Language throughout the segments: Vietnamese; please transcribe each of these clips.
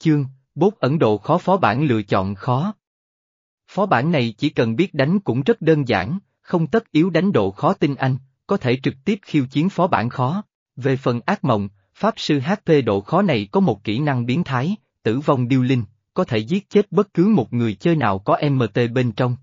chương, bốt ẩn độ khó phó bản lựa chọn khó. Phó bản này chỉ cần biết đánh cũng rất đơn giản, không tất yếu đánh độ khó tin anh, có thể trực tiếp khiêu chiến phó bản khó. Về phần ác mộng, Pháp sư HP độ khó này có một kỹ năng biến thái, tử vong điêu linh, có thể giết chết bất cứ một người chơi nào có MT bên trong.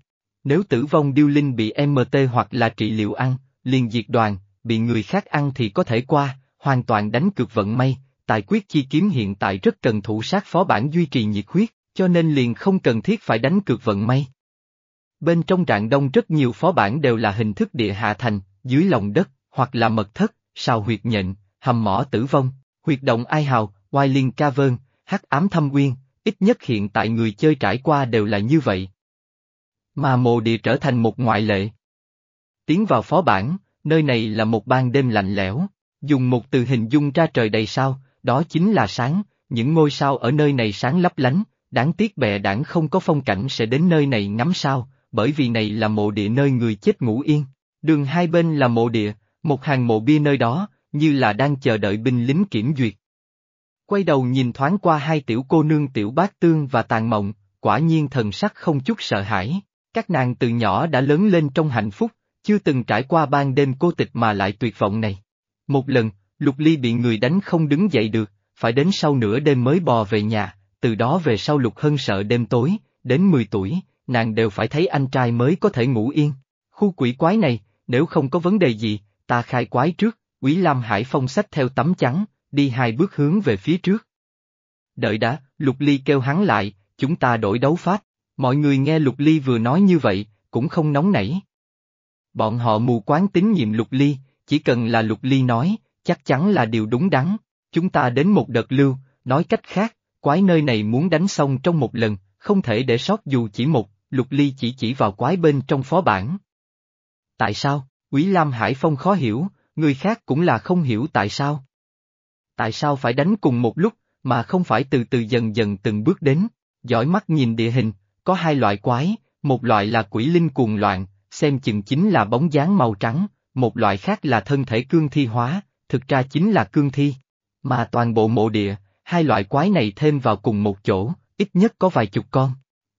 Nếu tử vong điêu linh bị MT hoặc là trị liệu ăn, liền diệt đoàn, bị người khác ăn thì có thể qua, hoàn toàn đánh cược vận may, tài quyết chi kiếm hiện tại rất cần thủ sát phó bản duy trì nhiệt huyết, cho nên liền không cần thiết phải đánh cược vận may. Bên trong rạng đông rất nhiều phó bản đều là hình thức địa hạ thành, dưới lòng đất, hoặc là mật thất, sào huyệt nhện, hầm mỏ tử vong, huyệt động ai hào, oai liên ca vơn, hắc ám thâm quyên, ít nhất hiện tại người chơi trải qua đều là như vậy. Mà mồ địa trở thành một ngoại lệ. Tiến vào phó bản, nơi này là một ban đêm lạnh lẽo, dùng một từ hình dung ra trời đầy sao, đó chính là sáng, những ngôi sao ở nơi này sáng lấp lánh, đáng tiếc bè đảng không có phong cảnh sẽ đến nơi này ngắm sao, bởi vì này là mộ địa nơi người chết ngủ yên. Đường hai bên là mộ địa, một hàng mộ bia nơi đó, như là đang chờ đợi binh lính kiểm duyệt. Quay đầu nhìn thoáng qua hai tiểu cô nương tiểu bát tương và tàn mộng, quả nhiên thần sắc không chút sợ hãi. Các nàng từ nhỏ đã lớn lên trong hạnh phúc, chưa từng trải qua ban đêm cô tịch mà lại tuyệt vọng này. Một lần, Lục Ly bị người đánh không đứng dậy được, phải đến sau nửa đêm mới bò về nhà, từ đó về sau Lục Hân sợ đêm tối, đến 10 tuổi, nàng đều phải thấy anh trai mới có thể ngủ yên. Khu quỷ quái này, nếu không có vấn đề gì, ta khai quái trước, Quý Lam Hải Phong sách theo tấm trắng, đi hai bước hướng về phía trước. Đợi đã, Lục Ly kêu hắn lại, chúng ta đổi đấu pháp. Mọi người nghe Lục Ly vừa nói như vậy, cũng không nóng nảy. Bọn họ mù quáng tín nhiệm Lục Ly, chỉ cần là Lục Ly nói, chắc chắn là điều đúng đắn. Chúng ta đến một đợt lưu, nói cách khác, quái nơi này muốn đánh xong trong một lần, không thể để sót dù chỉ một, Lục Ly chỉ chỉ vào quái bên trong phó bản. Tại sao? Quý Lam Hải Phong khó hiểu, người khác cũng là không hiểu tại sao. Tại sao phải đánh cùng một lúc, mà không phải từ từ dần dần từng bước đến, dõi mắt nhìn địa hình, có hai loại quái, một loại là quỷ linh cuồng loạn, xem chừng chính là bóng dáng màu trắng, một loại khác là thân thể cương thi hóa, thực ra chính là cương thi. Mà toàn bộ mộ địa, hai loại quái này thêm vào cùng một chỗ, ít nhất có vài chục con.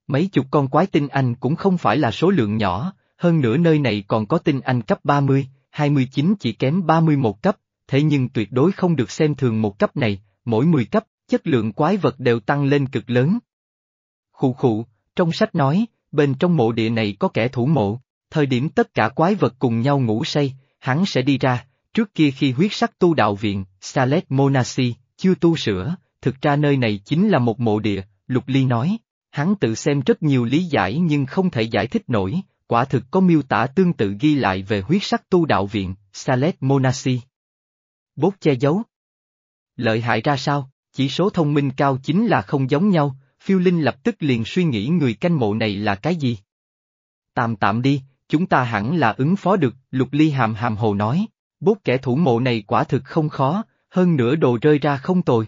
Mấy chục con quái tinh anh cũng không phải là số lượng nhỏ, hơn nữa nơi này còn có tinh anh cấp 30, 29 chỉ kém 31 cấp, thế nhưng tuyệt đối không được xem thường một cấp này, mỗi 10 cấp, chất lượng quái vật đều tăng lên cực lớn. Khụ khụ, trong sách nói, bên trong mộ địa này có kẻ thủ mộ, thời điểm tất cả quái vật cùng nhau ngủ say, hắn sẽ đi ra, trước kia khi huyết sắc tu đạo viện, Salet Monasi, chưa tu sửa, thực ra nơi này chính là một mộ địa, Lục Ly nói. Hắn tự xem rất nhiều lý giải nhưng không thể giải thích nổi, quả thực có miêu tả tương tự ghi lại về huyết sắc tu đạo viện, Salet Monasi. Bốt che giấu. Lợi hại ra sao, chỉ số thông minh cao chính là không giống nhau, phiêu linh lập tức liền suy nghĩ người canh mộ này là cái gì. Tạm tạm đi, chúng ta hẳn là ứng phó được, lục ly hàm hàm hồ nói, bốt kẻ thủ mộ này quả thực không khó, hơn nữa đồ rơi ra không tồi.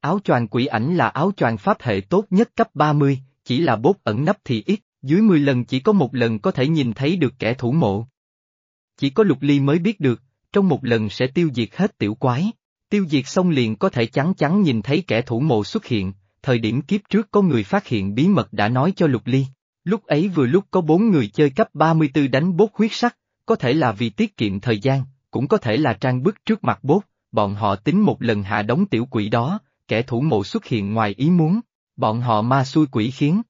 Áo choàng quỷ ảnh là áo choàng pháp hệ tốt nhất cấp 30, chỉ là bốt ẩn nấp thì ít, dưới 10 lần chỉ có một lần có thể nhìn thấy được kẻ thủ mộ. Chỉ có lục ly mới biết được, trong một lần sẽ tiêu diệt hết tiểu quái. Tiêu diệt xong liền có thể chắn chắn nhìn thấy kẻ thủ mộ xuất hiện, thời điểm kiếp trước có người phát hiện bí mật đã nói cho lục ly. Lúc ấy vừa lúc có bốn người chơi cấp 34 đánh bốt huyết sắc, có thể là vì tiết kiệm thời gian, cũng có thể là trang bức trước mặt bốt, bọn họ tính một lần hạ đóng tiểu quỷ đó, kẻ thủ mộ xuất hiện ngoài ý muốn, bọn họ ma xui quỷ khiến.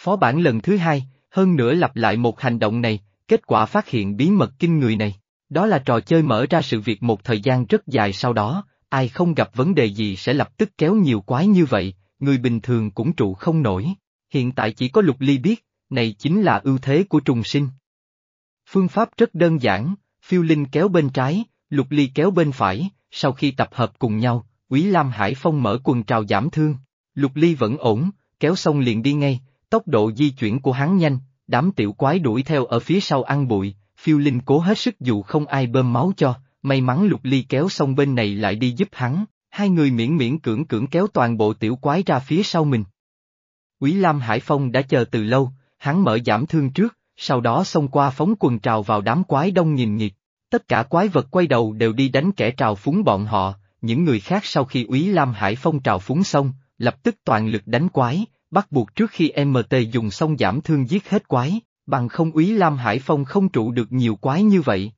Phó bản lần thứ hai, hơn nữa lặp lại một hành động này, kết quả phát hiện bí mật kinh người này. Đó là trò chơi mở ra sự việc một thời gian rất dài sau đó, ai không gặp vấn đề gì sẽ lập tức kéo nhiều quái như vậy, người bình thường cũng trụ không nổi. Hiện tại chỉ có lục ly biết, này chính là ưu thế của trùng sinh. Phương pháp rất đơn giản, phiêu linh kéo bên trái, lục ly kéo bên phải, sau khi tập hợp cùng nhau, Quý Lam Hải Phong mở quần trào giảm thương, lục ly vẫn ổn, kéo xong liền đi ngay, tốc độ di chuyển của hắn nhanh, đám tiểu quái đuổi theo ở phía sau ăn bụi, phiêu linh cố hết sức dù không ai bơm máu cho, may mắn lục ly kéo xong bên này lại đi giúp hắn, hai người miễn miễn cưỡng cưỡng kéo toàn bộ tiểu quái ra phía sau mình. Quý Lam Hải Phong đã chờ từ lâu, hắn mở giảm thương trước, sau đó xông qua phóng quần trào vào đám quái đông nhìn nhiệt. Tất cả quái vật quay đầu đều đi đánh kẻ trào phúng bọn họ, những người khác sau khi Úy Lam Hải Phong trào phúng xong, lập tức toàn lực đánh quái, bắt buộc trước khi MT dùng xong giảm thương giết hết quái, bằng không úy Lam Hải Phong không trụ được nhiều quái như vậy.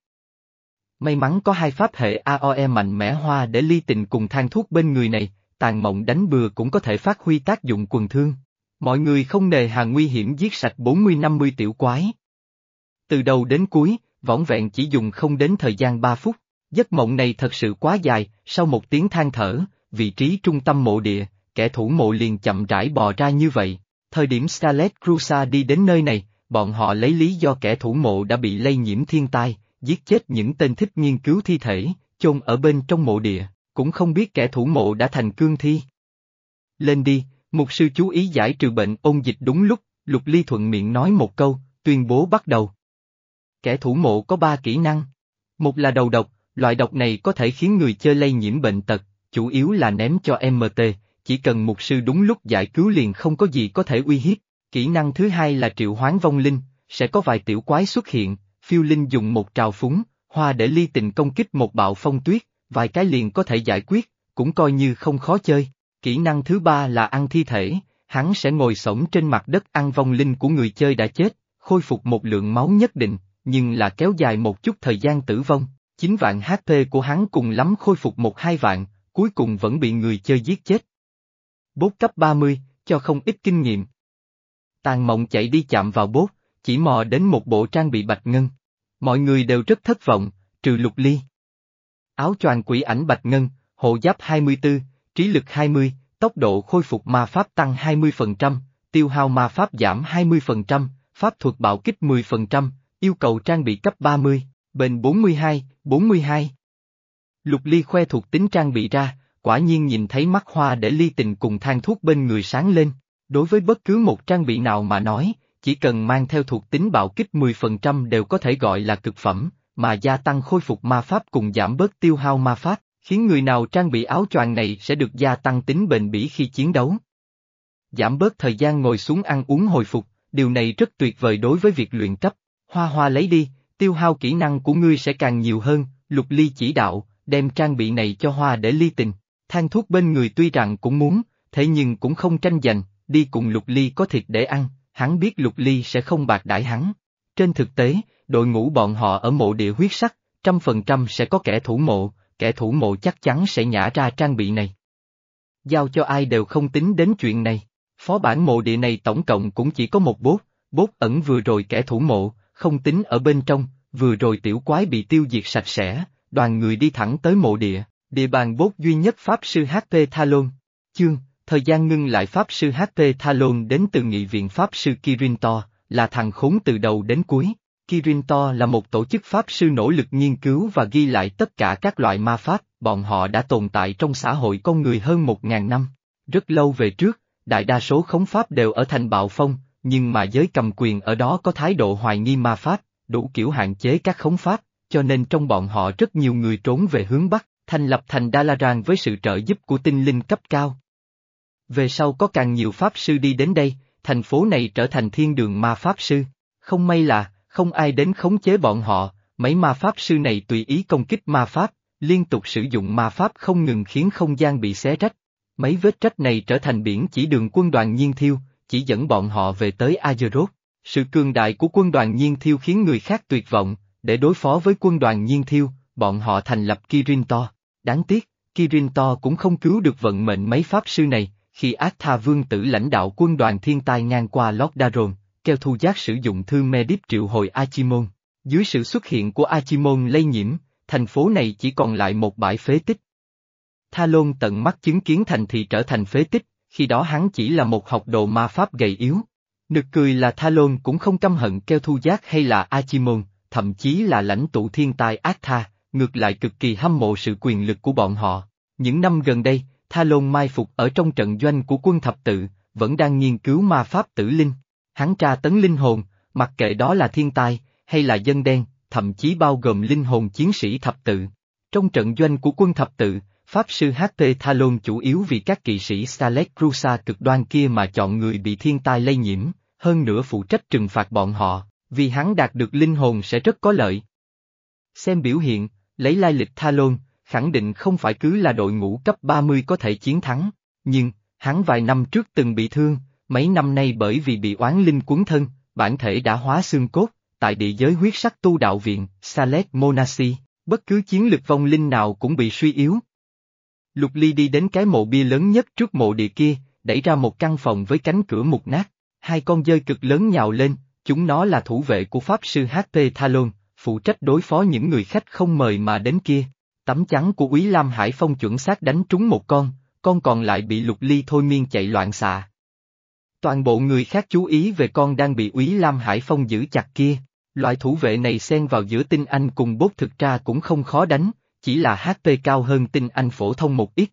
May mắn có hai pháp hệ AOE mạnh mẽ hoa để ly tình cùng thang thuốc bên người này, tàn mộng đánh bừa cũng có thể phát huy tác dụng quần thương. Mọi người không nề hà nguy hiểm giết sạch 40-50 tiểu quái. Từ đầu đến cuối, võng vẹn chỉ dùng không đến thời gian 3 phút. Giấc mộng này thật sự quá dài, sau một tiếng than thở, vị trí trung tâm mộ địa, kẻ thủ mộ liền chậm rãi bò ra như vậy. Thời điểm Scarlet Crusa đi đến nơi này, bọn họ lấy lý do kẻ thủ mộ đã bị lây nhiễm thiên tai, giết chết những tên thích nghiên cứu thi thể, chôn ở bên trong mộ địa, cũng không biết kẻ thủ mộ đã thành cương thi. Lên đi, mục sư chú ý giải trừ bệnh ôn dịch đúng lúc, Lục Ly thuận miệng nói một câu, tuyên bố bắt đầu. Kẻ thủ mộ có ba kỹ năng. Một là đầu độc, loại độc này có thể khiến người chơi lây nhiễm bệnh tật, chủ yếu là ném cho MT, chỉ cần mục sư đúng lúc giải cứu liền không có gì có thể uy hiếp. Kỹ năng thứ hai là triệu hoán vong linh, sẽ có vài tiểu quái xuất hiện, phiêu linh dùng một trào phúng, hoa để ly tình công kích một bạo phong tuyết, vài cái liền có thể giải quyết, cũng coi như không khó chơi. Kỹ năng thứ ba là ăn thi thể, hắn sẽ ngồi sổng trên mặt đất ăn vong linh của người chơi đã chết, khôi phục một lượng máu nhất định, nhưng là kéo dài một chút thời gian tử vong. 9 vạn HP của hắn cùng lắm khôi phục một hai vạn, cuối cùng vẫn bị người chơi giết chết. Bốt cấp 30, cho không ít kinh nghiệm. Tàn mộng chạy đi chạm vào bốt, chỉ mò đến một bộ trang bị bạch ngân. Mọi người đều rất thất vọng, trừ lục ly. Áo choàng quỷ ảnh bạch ngân, hộ giáp 24, trí lực 20, tốc độ khôi phục ma pháp tăng 20%, tiêu hao ma pháp giảm 20%, pháp thuật bạo kích 10%, yêu cầu trang bị cấp 30, bền 42, 42. Lục ly khoe thuộc tính trang bị ra, quả nhiên nhìn thấy mắt hoa để ly tình cùng Thang thuốc bên người sáng lên. Đối với bất cứ một trang bị nào mà nói, chỉ cần mang theo thuộc tính bạo kích 10% đều có thể gọi là cực phẩm, mà gia tăng khôi phục ma pháp cùng giảm bớt tiêu hao ma pháp, khiến người nào trang bị áo choàng này sẽ được gia tăng tính bền bỉ khi chiến đấu. Giảm bớt thời gian ngồi xuống ăn uống hồi phục, điều này rất tuyệt vời đối với việc luyện cấp. Hoa hoa lấy đi, tiêu hao kỹ năng của ngươi sẽ càng nhiều hơn, lục ly chỉ đạo, đem trang bị này cho hoa để ly tình. Than thuốc bên người tuy rằng cũng muốn, thế nhưng cũng không tranh giành, đi cùng lục ly có thịt để ăn, hắn biết lục ly sẽ không bạc đãi hắn. Trên thực tế, đội ngũ bọn họ ở mộ địa huyết sắc, trăm phần trăm sẽ có kẻ thủ mộ, kẻ thủ mộ chắc chắn sẽ nhả ra trang bị này. Giao cho ai đều không tính đến chuyện này. Phó bản mộ địa này tổng cộng cũng chỉ có một bốt, bốt ẩn vừa rồi kẻ thủ mộ, không tính ở bên trong, vừa rồi tiểu quái bị tiêu diệt sạch sẽ, đoàn người đi thẳng tới mộ địa, địa bàn bốt duy nhất Pháp Sư HP Thalon. Chương, thời gian ngưng lại Pháp Sư HP Thalon đến từ nghị viện Pháp Sư Kirinto, là thằng khốn từ đầu đến cuối. Kirinto là một tổ chức Pháp Sư nỗ lực nghiên cứu và ghi lại tất cả các loại ma Pháp, bọn họ đã tồn tại trong xã hội con người hơn một ngàn năm. Rất lâu về trước, đại đa số khống Pháp đều ở thành bạo phong, nhưng mà giới cầm quyền ở đó có thái độ hoài nghi ma Pháp, đủ kiểu hạn chế các khống Pháp, cho nên trong bọn họ rất nhiều người trốn về hướng Bắc, thành lập thành Dalaran với sự trợ giúp của tinh linh cấp cao. Về sau có càng nhiều Pháp Sư đi đến đây, thành phố này trở thành thiên đường ma Pháp Sư. Không may là, không ai đến khống chế bọn họ, mấy ma Pháp Sư này tùy ý công kích ma Pháp, liên tục sử dụng ma Pháp không ngừng khiến không gian bị xé rách. Mấy vết rách này trở thành biển chỉ đường quân đoàn nhiên thiêu, chỉ dẫn bọn họ về tới Azeroth. Sự cường đại của quân đoàn nhiên thiêu khiến người khác tuyệt vọng, để đối phó với quân đoàn nhiên thiêu, bọn họ thành lập Kirin To. Đáng tiếc, Kirin To cũng không cứu được vận mệnh mấy pháp sư này, khi ác tha vương tử lãnh đạo quân đoàn thiên tai ngang qua Lord Daron, kêu thu giác sử dụng thư Medip triệu hồi Achimon. Dưới sự xuất hiện của Achimon lây nhiễm, thành phố này chỉ còn lại một bãi phế tích. Tha Lôn tận mắt chứng kiến thành thị trở thành phế tích, khi đó hắn chỉ là một học đồ ma pháp gầy yếu. Nực cười là Tha Lôn cũng không căm hận kêu thu giác hay là Achimon, thậm chí là lãnh tụ thiên tai ác tha, ngược lại cực kỳ hâm mộ sự quyền lực của bọn họ. Những năm gần đây, Tha Lôn mai phục ở trong trận doanh của quân thập tự, vẫn đang nghiên cứu ma pháp tử linh. Hắn tra tấn linh hồn, mặc kệ đó là thiên tai, hay là dân đen, thậm chí bao gồm linh hồn chiến sĩ thập tự. Trong trận doanh của quân thập tự, Pháp sư HP Thalon chủ yếu vì các kỵ sĩ Scarlet Rusa cực đoan kia mà chọn người bị thiên tai lây nhiễm, hơn nữa phụ trách trừng phạt bọn họ, vì hắn đạt được linh hồn sẽ rất có lợi. Xem biểu hiện, lấy lai lịch Thalon, khẳng định không phải cứ là đội ngũ cấp 30 có thể chiến thắng, nhưng, hắn vài năm trước từng bị thương, mấy năm nay bởi vì bị oán linh cuốn thân, bản thể đã hóa xương cốt, tại địa giới huyết sắc tu đạo viện, Salet Monasi, bất cứ chiến lực vong linh nào cũng bị suy yếu. Lục Ly đi đến cái mộ bia lớn nhất trước mộ địa kia, đẩy ra một căn phòng với cánh cửa mục nát, hai con dơi cực lớn nhào lên, chúng nó là thủ vệ của Pháp Sư HP Thalon, phụ trách đối phó những người khách không mời mà đến kia. Tấm chắn của Úy Lam Hải Phong chuẩn xác đánh trúng một con, con còn lại bị lục ly thôi miên chạy loạn xạ. Toàn bộ người khác chú ý về con đang bị Úy Lam Hải Phong giữ chặt kia, loại thủ vệ này xen vào giữa tinh anh cùng bốt thực ra cũng không khó đánh, chỉ là HP cao hơn tinh anh phổ thông một ít.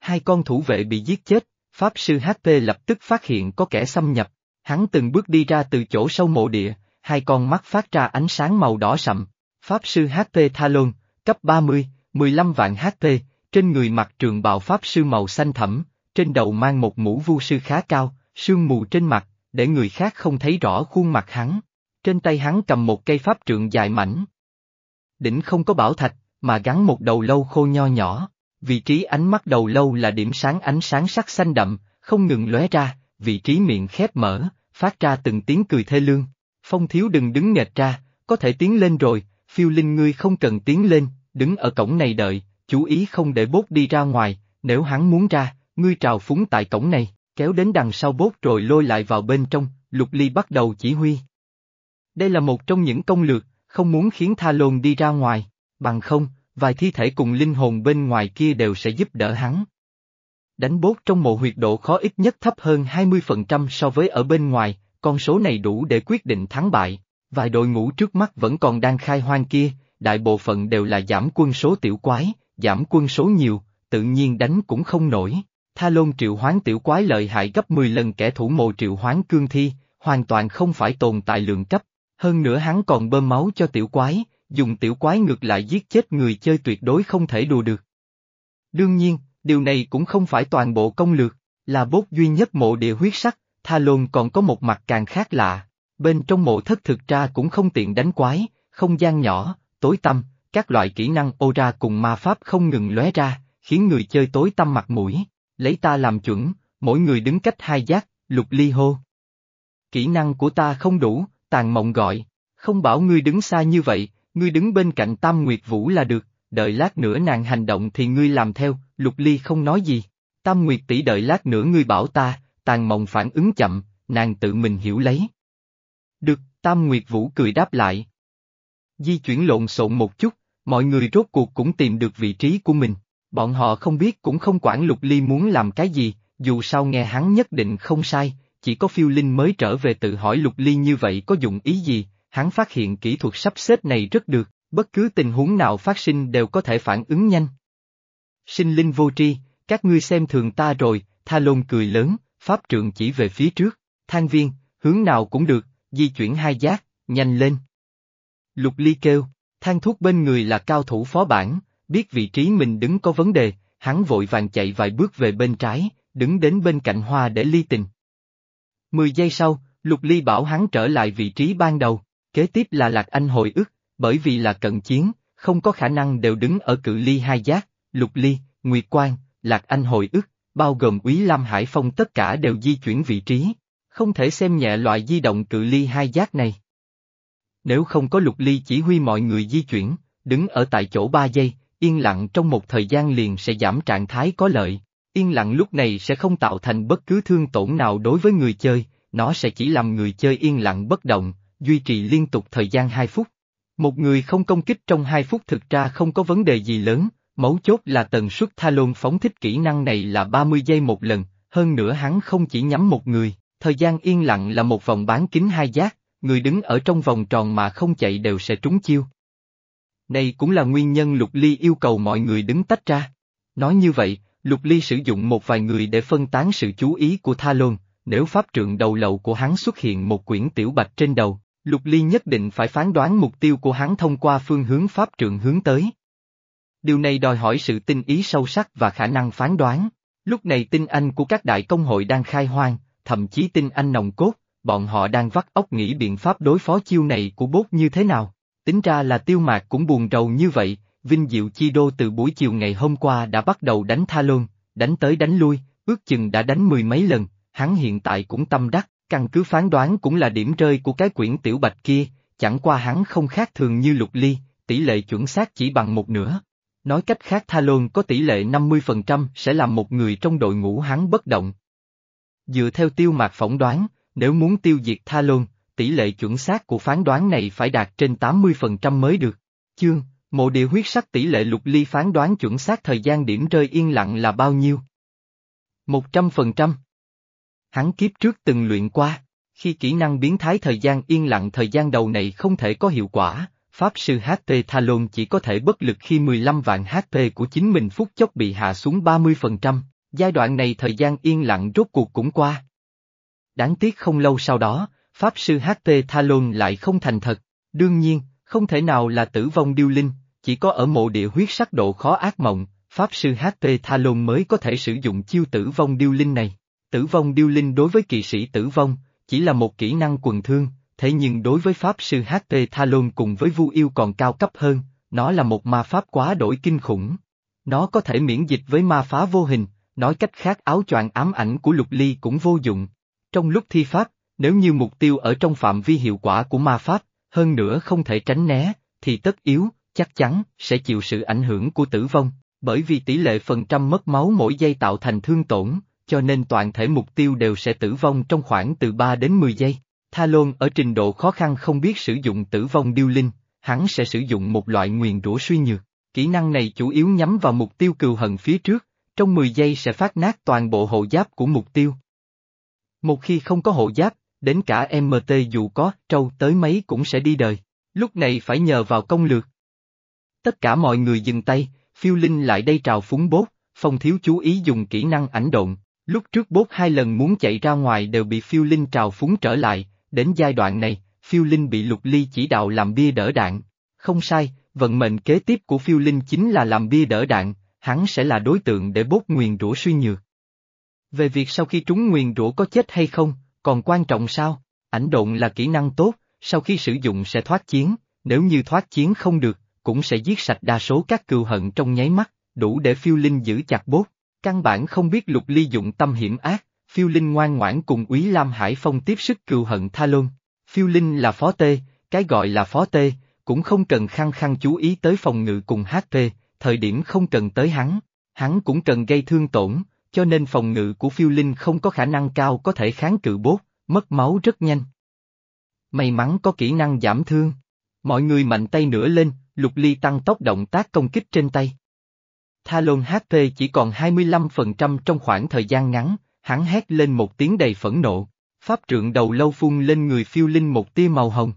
Hai con thủ vệ bị giết chết, Pháp sư HP lập tức phát hiện có kẻ xâm nhập, hắn từng bước đi ra từ chỗ sâu mộ địa, hai con mắt phát ra ánh sáng màu đỏ sậm. Pháp sư HP Thalon, cấp 30, 15 vạn HP, trên người mặc trường bào Pháp sư màu xanh thẫm, trên đầu mang một mũ vu sư khá cao, sương mù trên mặt, để người khác không thấy rõ khuôn mặt hắn. Trên tay hắn cầm một cây pháp trượng dài mảnh. Đỉnh không có bảo thạch, mà gắn một đầu lâu khô nho nhỏ. Vị trí ánh mắt đầu lâu là điểm sáng ánh sáng sắc xanh đậm, không ngừng lóe ra, vị trí miệng khép mở, phát ra từng tiếng cười thê lương. Phong thiếu đừng đứng nghệch ra, có thể tiến lên rồi, phiêu linh ngươi không cần tiến lên, đứng ở cổng này đợi, chú ý không để bốt đi ra ngoài, nếu hắn muốn ra, ngươi trào phúng tại cổng này, kéo đến đằng sau bốt rồi lôi lại vào bên trong, lục ly bắt đầu chỉ huy. Đây là một trong những công lược, không muốn khiến Tha Lôn đi ra ngoài, bằng không, vài thi thể cùng linh hồn bên ngoài kia đều sẽ giúp đỡ hắn. Đánh bốt trong mộ huyệt độ khó ít nhất thấp hơn 20% so với ở bên ngoài, con số này đủ để quyết định thắng bại. Vài đội ngũ trước mắt vẫn còn đang khai hoang kia, đại bộ phận đều là giảm quân số tiểu quái, giảm quân số nhiều, tự nhiên đánh cũng không nổi. Tha lôn triệu hoán tiểu quái lợi hại gấp 10 lần kẻ thủ mộ triệu hoán cương thi, hoàn toàn không phải tồn tại lượng cấp. Hơn nữa hắn còn bơm máu cho tiểu quái, dùng tiểu quái ngược lại giết chết người chơi tuyệt đối không thể đùa được. Đương nhiên, điều này cũng không phải toàn bộ công lược, là bốt duy nhất mộ địa huyết sắc, Tha Lôn còn có một mặt càng khác lạ. Bên trong mộ thất thực ra cũng không tiện đánh quái, không gian nhỏ, tối tăm, các loại kỹ năng ô ra cùng ma pháp không ngừng lóe ra, khiến người chơi tối tăm mặt mũi. Lấy ta làm chuẩn, mỗi người đứng cách hai giác, lục ly hô. Kỹ năng của ta không đủ, tàn mộng gọi, không bảo ngươi đứng xa như vậy, ngươi đứng bên cạnh Tam Nguyệt Vũ là được, đợi lát nữa nàng hành động thì ngươi làm theo, Lục Ly không nói gì. Tam Nguyệt tỷ đợi lát nữa ngươi bảo ta, tàn mộng phản ứng chậm, nàng tự mình hiểu lấy. Được, Tam Nguyệt Vũ cười đáp lại. Di chuyển lộn xộn một chút, mọi người rốt cuộc cũng tìm được vị trí của mình. Bọn họ không biết cũng không quản Lục Ly muốn làm cái gì, dù sao nghe hắn nhất định không sai, chỉ có phiêu linh mới trở về tự hỏi Lục Ly như vậy có dụng ý gì, hắn phát hiện kỹ thuật sắp xếp này rất được, bất cứ tình huống nào phát sinh đều có thể phản ứng nhanh. Sinh linh vô tri, các ngươi xem thường ta rồi, Tha Lôn cười lớn, pháp trượng chỉ về phía trước, thang viên, hướng nào cũng được, di chuyển hai giác, nhanh lên. Lục Ly kêu, thang thuốc bên người là cao thủ phó bản, biết vị trí mình đứng có vấn đề, hắn vội vàng chạy vài bước về bên trái, đứng đến bên cạnh hoa để ly tình. Mười giây sau, Lục Ly bảo hắn trở lại vị trí ban đầu, kế tiếp là Lạc Anh hồi ức, bởi vì là cận chiến, không có khả năng đều đứng ở cự ly hai giác, Lục Ly, Nguyệt Quang, Lạc Anh hồi ức, bao gồm Úy Lam Hải Phong tất cả đều di chuyển vị trí, không thể xem nhẹ loại di động cự ly hai giác này. Nếu không có Lục Ly chỉ huy mọi người di chuyển, đứng ở tại chỗ ba giây, yên lặng trong một thời gian liền sẽ giảm trạng thái có lợi. Yên lặng lúc này sẽ không tạo thành bất cứ thương tổn nào đối với người chơi, nó sẽ chỉ làm người chơi yên lặng bất động, duy trì liên tục thời gian 2 phút. Một người không công kích trong 2 phút thực ra không có vấn đề gì lớn, mấu chốt là tần suất tha lôn phóng thích kỹ năng này là 30 giây một lần, hơn nữa hắn không chỉ nhắm một người, thời gian yên lặng là một vòng bán kính hai giác, người đứng ở trong vòng tròn mà không chạy đều sẽ trúng chiêu. Này cũng là nguyên nhân Lục Ly yêu cầu mọi người đứng tách ra. Nói như vậy, Lục Ly sử dụng một vài người để phân tán sự chú ý của Tha Lôn, nếu pháp trượng đầu lậu của hắn xuất hiện một quyển tiểu bạch trên đầu, Lục Ly nhất định phải phán đoán mục tiêu của hắn thông qua phương hướng pháp trượng hướng tới. Điều này đòi hỏi sự tinh ý sâu sắc và khả năng phán đoán. Lúc này tinh anh của các đại công hội đang khai hoang, thậm chí tinh anh nồng cốt, bọn họ đang vắt óc nghĩ biện pháp đối phó chiêu này của bốt như thế nào. Tính ra là tiêu mạc cũng buồn rầu như vậy, Vinh Diệu Chi Đô từ buổi chiều ngày hôm qua đã bắt đầu đánh Tha Lôn, đánh tới đánh lui, ước chừng đã đánh mười mấy lần, hắn hiện tại cũng tâm đắc, căn cứ phán đoán cũng là điểm rơi của cái quyển tiểu bạch kia, chẳng qua hắn không khác thường như lục ly, tỷ lệ chuẩn xác chỉ bằng một nửa. Nói cách khác Tha Lôn có tỷ lệ 50% sẽ làm một người trong đội ngũ hắn bất động. Dựa theo tiêu mạc phỏng đoán, nếu muốn tiêu diệt Tha Lôn, tỷ lệ chuẩn xác của phán đoán này phải đạt trên 80% mới được. Chương, mộ địa huyết sắc tỷ lệ lục ly phán đoán chuẩn xác thời gian điểm rơi yên lặng là bao nhiêu? 100%. Hắn kiếp trước từng luyện qua, khi kỹ năng biến thái thời gian yên lặng thời gian đầu này không thể có hiệu quả, Pháp sư HP Thalon chỉ có thể bất lực khi 15 vạn HP của chính mình phút chốc bị hạ xuống 30%, giai đoạn này thời gian yên lặng rốt cuộc cũng qua. Đáng tiếc không lâu sau đó, Pháp sư Ht Thalon lại không thành thật, đương nhiên, không thể nào là tử vong điêu linh, chỉ có ở mộ địa huyết sắc độ khó ác mộng, Pháp sư Ht Thalon mới có thể sử dụng chiêu tử vong điêu linh này. Tử vong điêu linh đối với kỵ sĩ tử vong, chỉ là một kỹ năng quần thương, thế nhưng đối với Pháp sư Ht Thalon cùng với Vu Yêu còn cao cấp hơn, nó là một ma pháp quá đổi kinh khủng. Nó có thể miễn dịch với ma phá vô hình, nói cách khác áo choàng ám ảnh của lục ly cũng vô dụng. Trong lúc thi pháp, nếu như mục tiêu ở trong phạm vi hiệu quả của ma pháp, hơn nữa không thể tránh né, thì tất yếu, chắc chắn, sẽ chịu sự ảnh hưởng của tử vong, bởi vì tỷ lệ phần trăm mất máu mỗi giây tạo thành thương tổn, cho nên toàn thể mục tiêu đều sẽ tử vong trong khoảng từ 3 đến 10 giây. Tha Lôn ở trình độ khó khăn không biết sử dụng tử vong điêu linh, hắn sẽ sử dụng một loại nguyền rủa suy nhược. Kỹ năng này chủ yếu nhắm vào mục tiêu cừu hận phía trước, trong 10 giây sẽ phát nát toàn bộ hộ giáp của mục tiêu. Một khi không có hộ giáp, đến cả MT dù có trâu tới mấy cũng sẽ đi đời, lúc này phải nhờ vào công lược. Tất cả mọi người dừng tay, phiêu linh lại đây trào phúng bốt, phong thiếu chú ý dùng kỹ năng ảnh độn, lúc trước bốt hai lần muốn chạy ra ngoài đều bị phiêu linh trào phúng trở lại, đến giai đoạn này, phiêu linh bị lục ly chỉ đạo làm bia đỡ đạn. Không sai, vận mệnh kế tiếp của phiêu linh chính là làm bia đỡ đạn, hắn sẽ là đối tượng để bốt nguyền rủa suy nhược. Về việc sau khi trúng nguyền rủa có chết hay không, còn quan trọng sao? Ảnh độn là kỹ năng tốt, sau khi sử dụng sẽ thoát chiến, nếu như thoát chiến không được, cũng sẽ giết sạch đa số các cừu hận trong nháy mắt, đủ để phiêu linh giữ chặt bốt. Căn bản không biết lục ly dụng tâm hiểm ác, phiêu linh ngoan ngoãn cùng úy Lam Hải Phong tiếp sức cừu hận tha lôn. Phiêu linh là phó tê, cái gọi là phó tê, cũng không cần khăng khăng chú ý tới phòng ngự cùng HP, thời điểm không cần tới hắn, hắn cũng cần gây thương tổn, cho nên phòng ngự của phiêu linh không có khả năng cao có thể kháng cự bốt, mất máu rất nhanh. May mắn có kỹ năng giảm thương. Mọi người mạnh tay nữa lên, lục ly tăng tốc động tác công kích trên tay. Thalon HP chỉ còn 25% trong khoảng thời gian ngắn, hắn hét lên một tiếng đầy phẫn nộ, pháp trượng đầu lâu phun lên người phiêu linh một tia màu hồng.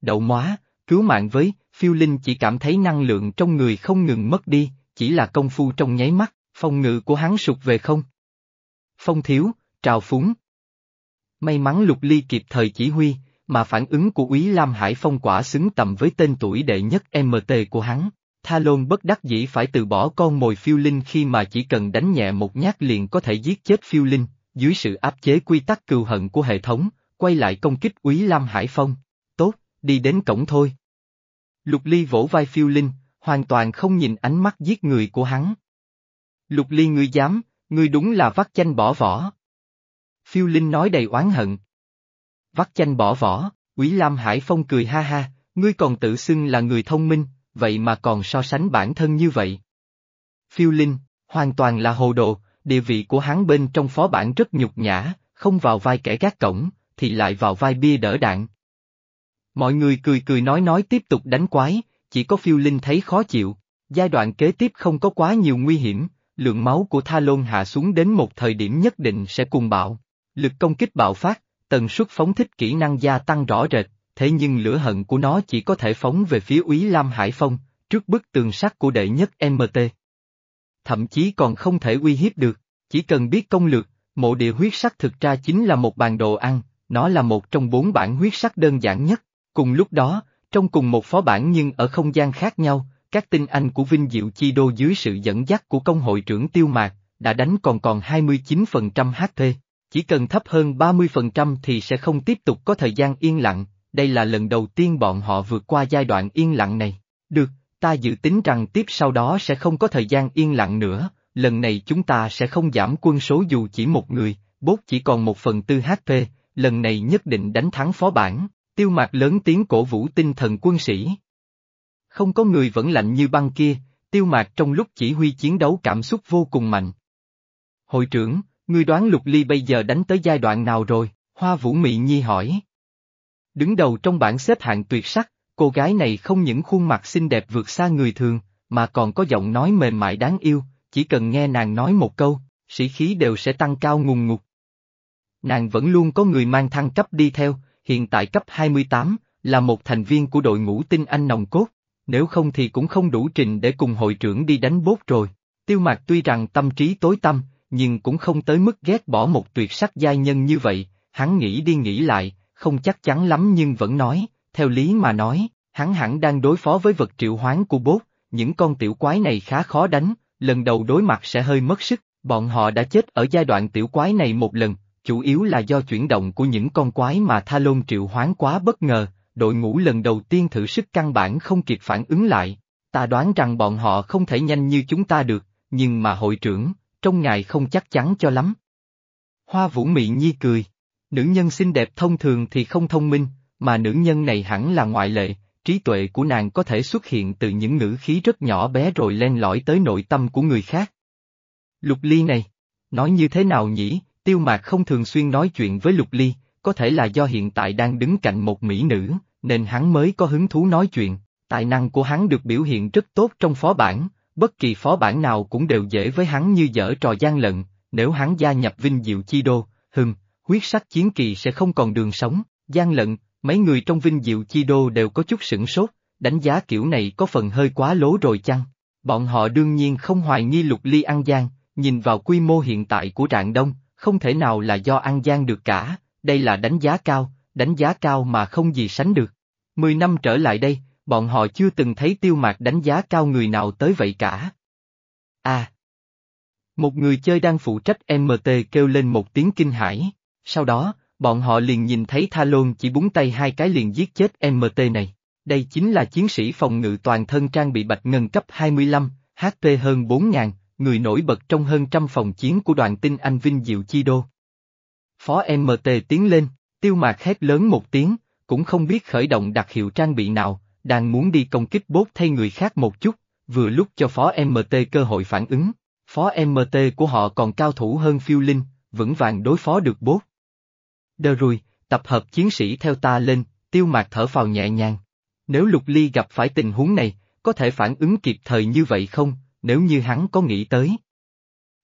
Đậu móa, cứu mạng với, phiêu linh chỉ cảm thấy năng lượng trong người không ngừng mất đi, chỉ là công phu trong nháy mắt, phong ngự của hắn sụt về không. Phong thiếu, trào phúng. May mắn lục ly kịp thời chỉ huy, mà phản ứng của úy Lam Hải Phong quả xứng tầm với tên tuổi đệ nhất MT của hắn. Tha Lôn bất đắc dĩ phải từ bỏ con mồi phiêu linh khi mà chỉ cần đánh nhẹ một nhát liền có thể giết chết phiêu linh, dưới sự áp chế quy tắc cừu hận của hệ thống, quay lại công kích úy Lam Hải Phong. Tốt, đi đến cổng thôi. Lục Ly vỗ vai phiêu linh, hoàn toàn không nhìn ánh mắt giết người của hắn. Lục Ly ngươi dám, ngươi đúng là vắt chanh bỏ vỏ. Phiêu linh nói đầy oán hận. Vắt chanh bỏ vỏ, Quý Lam Hải Phong cười ha ha, ngươi còn tự xưng là người thông minh, vậy mà còn so sánh bản thân như vậy. Phiêu Linh, hoàn toàn là hồ đồ, địa vị của hắn bên trong phó bản rất nhục nhã, không vào vai kẻ gác cổng, thì lại vào vai bia đỡ đạn. Mọi người cười cười nói nói tiếp tục đánh quái, chỉ có phiêu linh thấy khó chịu, giai đoạn kế tiếp không có quá nhiều nguy hiểm, lượng máu của Tha Lôn hạ xuống đến một thời điểm nhất định sẽ cùng bạo. Lực công kích bạo phát, tần suất phóng thích kỹ năng gia tăng rõ rệt, thế nhưng lửa hận của nó chỉ có thể phóng về phía úy Lam Hải Phong, trước bức tường sắt của đệ nhất MT. Thậm chí còn không thể uy hiếp được, chỉ cần biết công lược, mộ địa huyết sắc thực ra chính là một bàn đồ ăn, nó là một trong bốn bản huyết sắc đơn giản nhất. Cùng lúc đó, trong cùng một phó bản nhưng ở không gian khác nhau, các tinh anh của Vinh Diệu Chi Đô dưới sự dẫn dắt của công hội trưởng Tiêu Mạc, đã đánh còn còn 29% HP. Chỉ cần thấp hơn 30% thì sẽ không tiếp tục có thời gian yên lặng, đây là lần đầu tiên bọn họ vượt qua giai đoạn yên lặng này. Được, ta dự tính rằng tiếp sau đó sẽ không có thời gian yên lặng nữa, lần này chúng ta sẽ không giảm quân số dù chỉ một người, bốt chỉ còn một phần tư HP, lần này nhất định đánh thắng phó bản, tiêu mạc lớn tiếng cổ vũ tinh thần quân sĩ. Không có người vẫn lạnh như băng kia, tiêu mạc trong lúc chỉ huy chiến đấu cảm xúc vô cùng mạnh. Hội trưởng, ngươi đoán lục ly bây giờ đánh tới giai đoạn nào rồi? Hoa Vũ Mị Nhi hỏi. Đứng đầu trong bảng xếp hạng tuyệt sắc, cô gái này không những khuôn mặt xinh đẹp vượt xa người thường, mà còn có giọng nói mềm mại đáng yêu, chỉ cần nghe nàng nói một câu, sĩ khí đều sẽ tăng cao ngùng ngục. Nàng vẫn luôn có người mang thăng cấp đi theo, hiện tại cấp 28, là một thành viên của đội ngũ tinh anh nòng cốt, nếu không thì cũng không đủ trình để cùng hội trưởng đi đánh bốt rồi. Tiêu mạc tuy rằng tâm trí tối tâm, nhưng cũng không tới mức ghét bỏ một tuyệt sắc giai nhân như vậy, hắn nghĩ đi nghĩ lại, không chắc chắn lắm nhưng vẫn nói, theo lý mà nói, hắn hẳn đang đối phó với vật triệu hoán của bốt, những con tiểu quái này khá khó đánh, lần đầu đối mặt sẽ hơi mất sức, bọn họ đã chết ở giai đoạn tiểu quái này một lần, chủ yếu là do chuyển động của những con quái mà Tha Lôn triệu hoán quá bất ngờ, đội ngũ lần đầu tiên thử sức căn bản không kịp phản ứng lại. Ta đoán rằng bọn họ không thể nhanh như chúng ta được, nhưng mà hội trưởng, trong ngài không chắc chắn cho lắm. Hoa Vũ Mị Nhi cười. Nữ nhân xinh đẹp thông thường thì không thông minh, mà nữ nhân này hẳn là ngoại lệ, trí tuệ của nàng có thể xuất hiện từ những ngữ khí rất nhỏ bé rồi len lỏi tới nội tâm của người khác. Lục Ly này, nói như thế nào nhỉ, tiêu mạc không thường xuyên nói chuyện với Lục Ly, có thể là do hiện tại đang đứng cạnh một mỹ nữ, nên hắn mới có hứng thú nói chuyện, tài năng của hắn được biểu hiện rất tốt trong phó bản, bất kỳ phó bản nào cũng đều dễ với hắn như dở trò gian lận, nếu hắn gia nhập Vinh Diệu Chi Đô, hừm, huyết sắc chiến kỳ sẽ không còn đường sống, gian lận, mấy người trong Vinh Diệu Chi Đô đều có chút sửng sốt, đánh giá kiểu này có phần hơi quá lố rồi chăng? Bọn họ đương nhiên không hoài nghi lục ly ăn gian, nhìn vào quy mô hiện tại của Rạng Đông, không thể nào là do ăn gian được cả, đây là đánh giá cao, đánh giá cao mà không gì sánh được. Mười năm trở lại đây, bọn họ chưa từng thấy tiêu mạc đánh giá cao người nào tới vậy cả. À! Một người chơi đang phụ trách MT kêu lên một tiếng kinh hãi, sau đó, bọn họ liền nhìn thấy Tha Lôn chỉ búng tay hai cái liền giết chết MT này. Đây chính là chiến sĩ phòng ngự toàn thân trang bị bạch ngân cấp 25, HP hơn 4.000, người nổi bật trong hơn trăm phòng chiến của đoàn tinh Anh Vinh Diệu Chi Đô. Phó MT tiến lên, tiêu mạc hét lớn một tiếng, cũng không biết khởi động đặc hiệu trang bị nào, đang muốn đi công kích bốt thay người khác một chút, vừa lúc cho Phó MT cơ hội phản ứng. Phó MT của họ còn cao thủ hơn phiêu linh, vững vàng đối phó được bốt. Đờ rùi, tập hợp chiến sĩ theo ta lên, tiêu mạc thở phào nhẹ nhàng. Nếu Lục Ly gặp phải tình huống này, có thể phản ứng kịp thời như vậy không, nếu như hắn có nghĩ tới.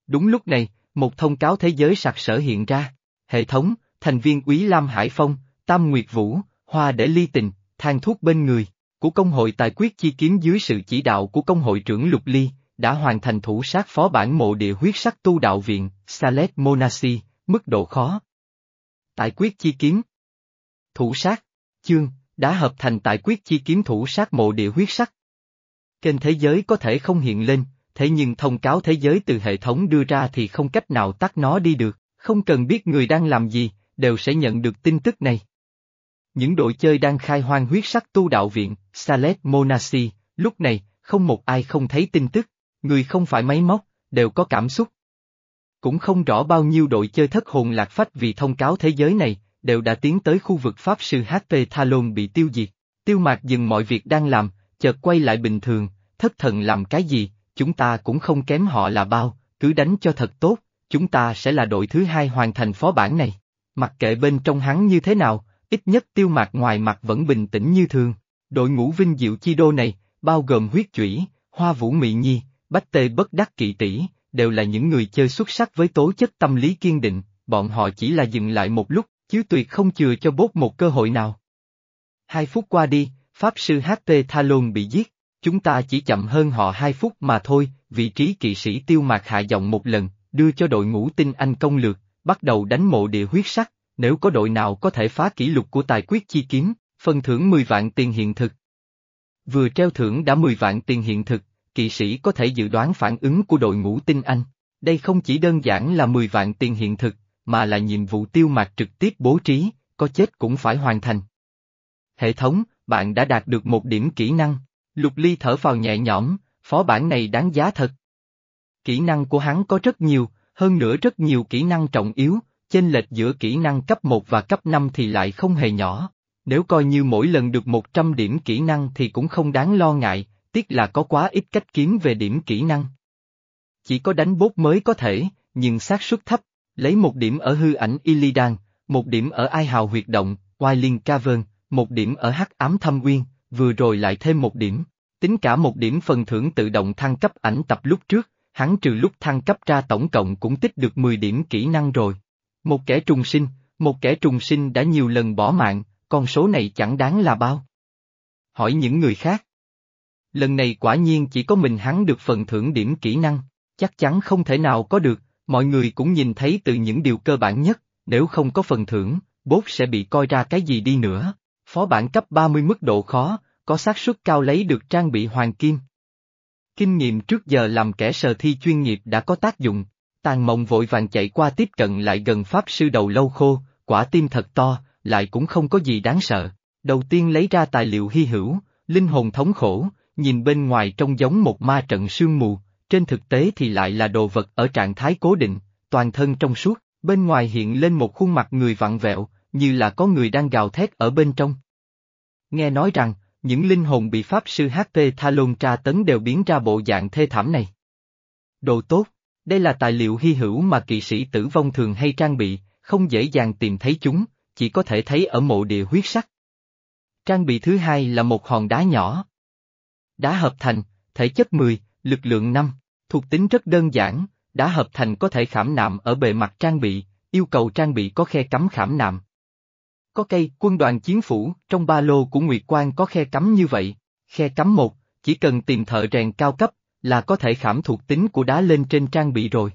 Đúng lúc này, một thông cáo thế giới sặc sở hiện ra. Hệ thống, thành viên Quý Lam Hải Phong, Tam Nguyệt Vũ, Hoa để ly tình, Thang thuốc bên người, của công hội tài quyết chi kiếm dưới sự chỉ đạo của công hội trưởng Lục Ly, đã hoàn thành thủ sát phó bản mộ địa huyết sắc tu đạo viện, Salet Monasi, mức độ khó. Tài quyết chi kiếm. Thủ sát, chương, đã hợp thành Tài quyết chi kiếm thủ sát mộ địa huyết sắc. Kênh thế giới có thể không hiện lên, thế nhưng thông cáo thế giới từ hệ thống đưa ra thì không cách nào tắt nó đi được, không cần biết người đang làm gì, đều sẽ nhận được tin tức này. Những đội chơi đang khai hoang huyết sắc tu đạo viện, Salet Monasi, lúc này, không một ai không thấy tin tức, người không phải máy móc, đều có cảm xúc. Cũng không rõ bao nhiêu đội chơi thất hồn lạc phách vì thông cáo thế giới này, đều đã tiến tới khu vực Pháp sư HP Thalon bị tiêu diệt. Tiêu mạc dừng mọi việc đang làm, chợt quay lại bình thường, thất thần làm cái gì, chúng ta cũng không kém họ là bao, cứ đánh cho thật tốt, chúng ta sẽ là đội thứ hai hoàn thành phó bản này. Mặc kệ bên trong hắn như thế nào, ít nhất tiêu mạc ngoài mặt vẫn bình tĩnh như thường. Đội ngũ vinh diệu chi đô này, bao gồm huyết chủy, hoa vũ mị nhi, bách tê bất đắc kỵ tỷ, đều là những người chơi xuất sắc với tố chất tâm lý kiên định, bọn họ chỉ là dừng lại một lúc, chứ tuyệt không chừa cho bốt một cơ hội nào. Hai phút qua đi, Pháp sư HP Thalon bị giết, chúng ta chỉ chậm hơn họ hai phút mà thôi, vị trí kỵ sĩ tiêu mạc hạ giọng một lần, đưa cho đội ngũ tinh anh công lược, bắt đầu đánh mộ địa huyết sắc, nếu có đội nào có thể phá kỷ lục của tài quyết chi kiếm, phần thưởng 10 vạn tiền hiện thực. Vừa treo thưởng đã 10 vạn tiền hiện thực, kỵ sĩ có thể dự đoán phản ứng của đội ngũ tinh anh. Đây không chỉ đơn giản là 10 vạn tiền hiện thực, mà là nhiệm vụ tiêu mạc trực tiếp bố trí, có chết cũng phải hoàn thành. Hệ thống, bạn đã đạt được một điểm kỹ năng. Lục Ly thở vào nhẹ nhõm, phó bản này đáng giá thật. Kỹ năng của hắn có rất nhiều, hơn nữa rất nhiều kỹ năng trọng yếu, chênh lệch giữa kỹ năng cấp 1 và cấp 5 thì lại không hề nhỏ. Nếu coi như mỗi lần được 100 điểm kỹ năng thì cũng không đáng lo ngại, tiếc là có quá ít cách kiếm về điểm kỹ năng. Chỉ có đánh bốt mới có thể, nhưng xác suất thấp, lấy một điểm ở hư ảnh Illidan, một điểm ở ai hào huyệt động, Wailing Cavern, một điểm ở hắc ám thâm Nguyên, vừa rồi lại thêm một điểm. Tính cả một điểm phần thưởng tự động thăng cấp ảnh tập lúc trước, hắn trừ lúc thăng cấp ra tổng cộng cũng tích được 10 điểm kỹ năng rồi. Một kẻ trùng sinh, một kẻ trùng sinh đã nhiều lần bỏ mạng, con số này chẳng đáng là bao. Hỏi những người khác. Lần này quả nhiên chỉ có mình hắn được phần thưởng điểm kỹ năng, chắc chắn không thể nào có được, mọi người cũng nhìn thấy từ những điều cơ bản nhất, nếu không có phần thưởng, bốt sẽ bị coi ra cái gì đi nữa. Phó bản cấp 30 mức độ khó, có xác suất cao lấy được trang bị hoàng kim. Kinh nghiệm trước giờ làm kẻ sờ thi chuyên nghiệp đã có tác dụng, tàn mộng vội vàng chạy qua tiếp cận lại gần pháp sư đầu lâu khô, quả tim thật to, lại cũng không có gì đáng sợ. Đầu tiên lấy ra tài liệu hy hữu, linh hồn thống khổ, nhìn bên ngoài trông giống một ma trận sương mù, trên thực tế thì lại là đồ vật ở trạng thái cố định, toàn thân trong suốt, bên ngoài hiện lên một khuôn mặt người vặn vẹo, như là có người đang gào thét ở bên trong. Nghe nói rằng, những linh hồn bị Pháp sư HP Thalon tra tấn đều biến ra bộ dạng thê thảm này. Đồ tốt, đây là tài liệu hy hữu mà kỵ sĩ tử vong thường hay trang bị, không dễ dàng tìm thấy chúng, chỉ có thể thấy ở mộ địa huyết sắc. Trang bị thứ hai là một hòn đá nhỏ. Đá hợp thành, thể chất 10, lực lượng 5, thuộc tính rất đơn giản, đá hợp thành có thể khảm nạm ở bề mặt trang bị, yêu cầu trang bị có khe cắm khảm nạm. Có cây, quân đoàn chiến phủ, trong ba lô của Nguyệt Quang có khe cắm như vậy, khe cắm một, chỉ cần tìm thợ rèn cao cấp, là có thể khảm thuộc tính của đá lên trên trang bị rồi.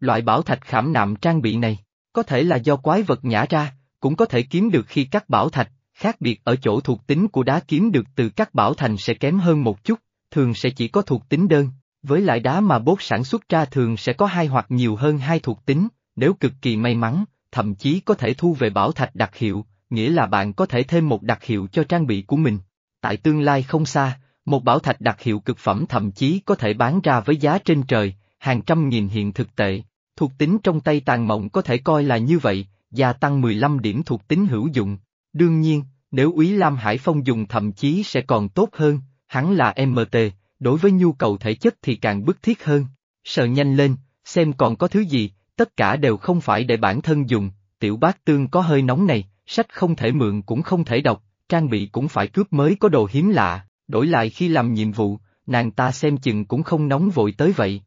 Loại bảo thạch khảm nạm trang bị này, có thể là do quái vật nhả ra, cũng có thể kiếm được khi cắt bảo thạch, khác biệt ở chỗ thuộc tính của đá kiếm được từ cắt bảo thành sẽ kém hơn một chút, thường sẽ chỉ có thuộc tính đơn, với lại đá mà bốt sản xuất ra thường sẽ có hai hoặc nhiều hơn hai thuộc tính, nếu cực kỳ may mắn, thậm chí có thể thu về bảo thạch đặc hiệu, nghĩa là bạn có thể thêm một đặc hiệu cho trang bị của mình. Tại tương lai không xa, một bảo thạch đặc hiệu cực phẩm thậm chí có thể bán ra với giá trên trời, hàng trăm nghìn hiện thực tệ. Thuộc tính trong tay tàn mộng có thể coi là như vậy, gia tăng 15 điểm thuộc tính hữu dụng. Đương nhiên, nếu Úy Lam Hải Phong dùng thậm chí sẽ còn tốt hơn, hắn là MT, đối với nhu cầu thể chất thì càng bức thiết hơn. Sợ nhanh lên, xem còn có thứ gì, tất cả đều không phải để bản thân dùng, tiểu bác tương có hơi nóng này, sách không thể mượn cũng không thể đọc, trang bị cũng phải cướp mới có đồ hiếm lạ, đổi lại khi làm nhiệm vụ, nàng ta xem chừng cũng không nóng vội tới vậy.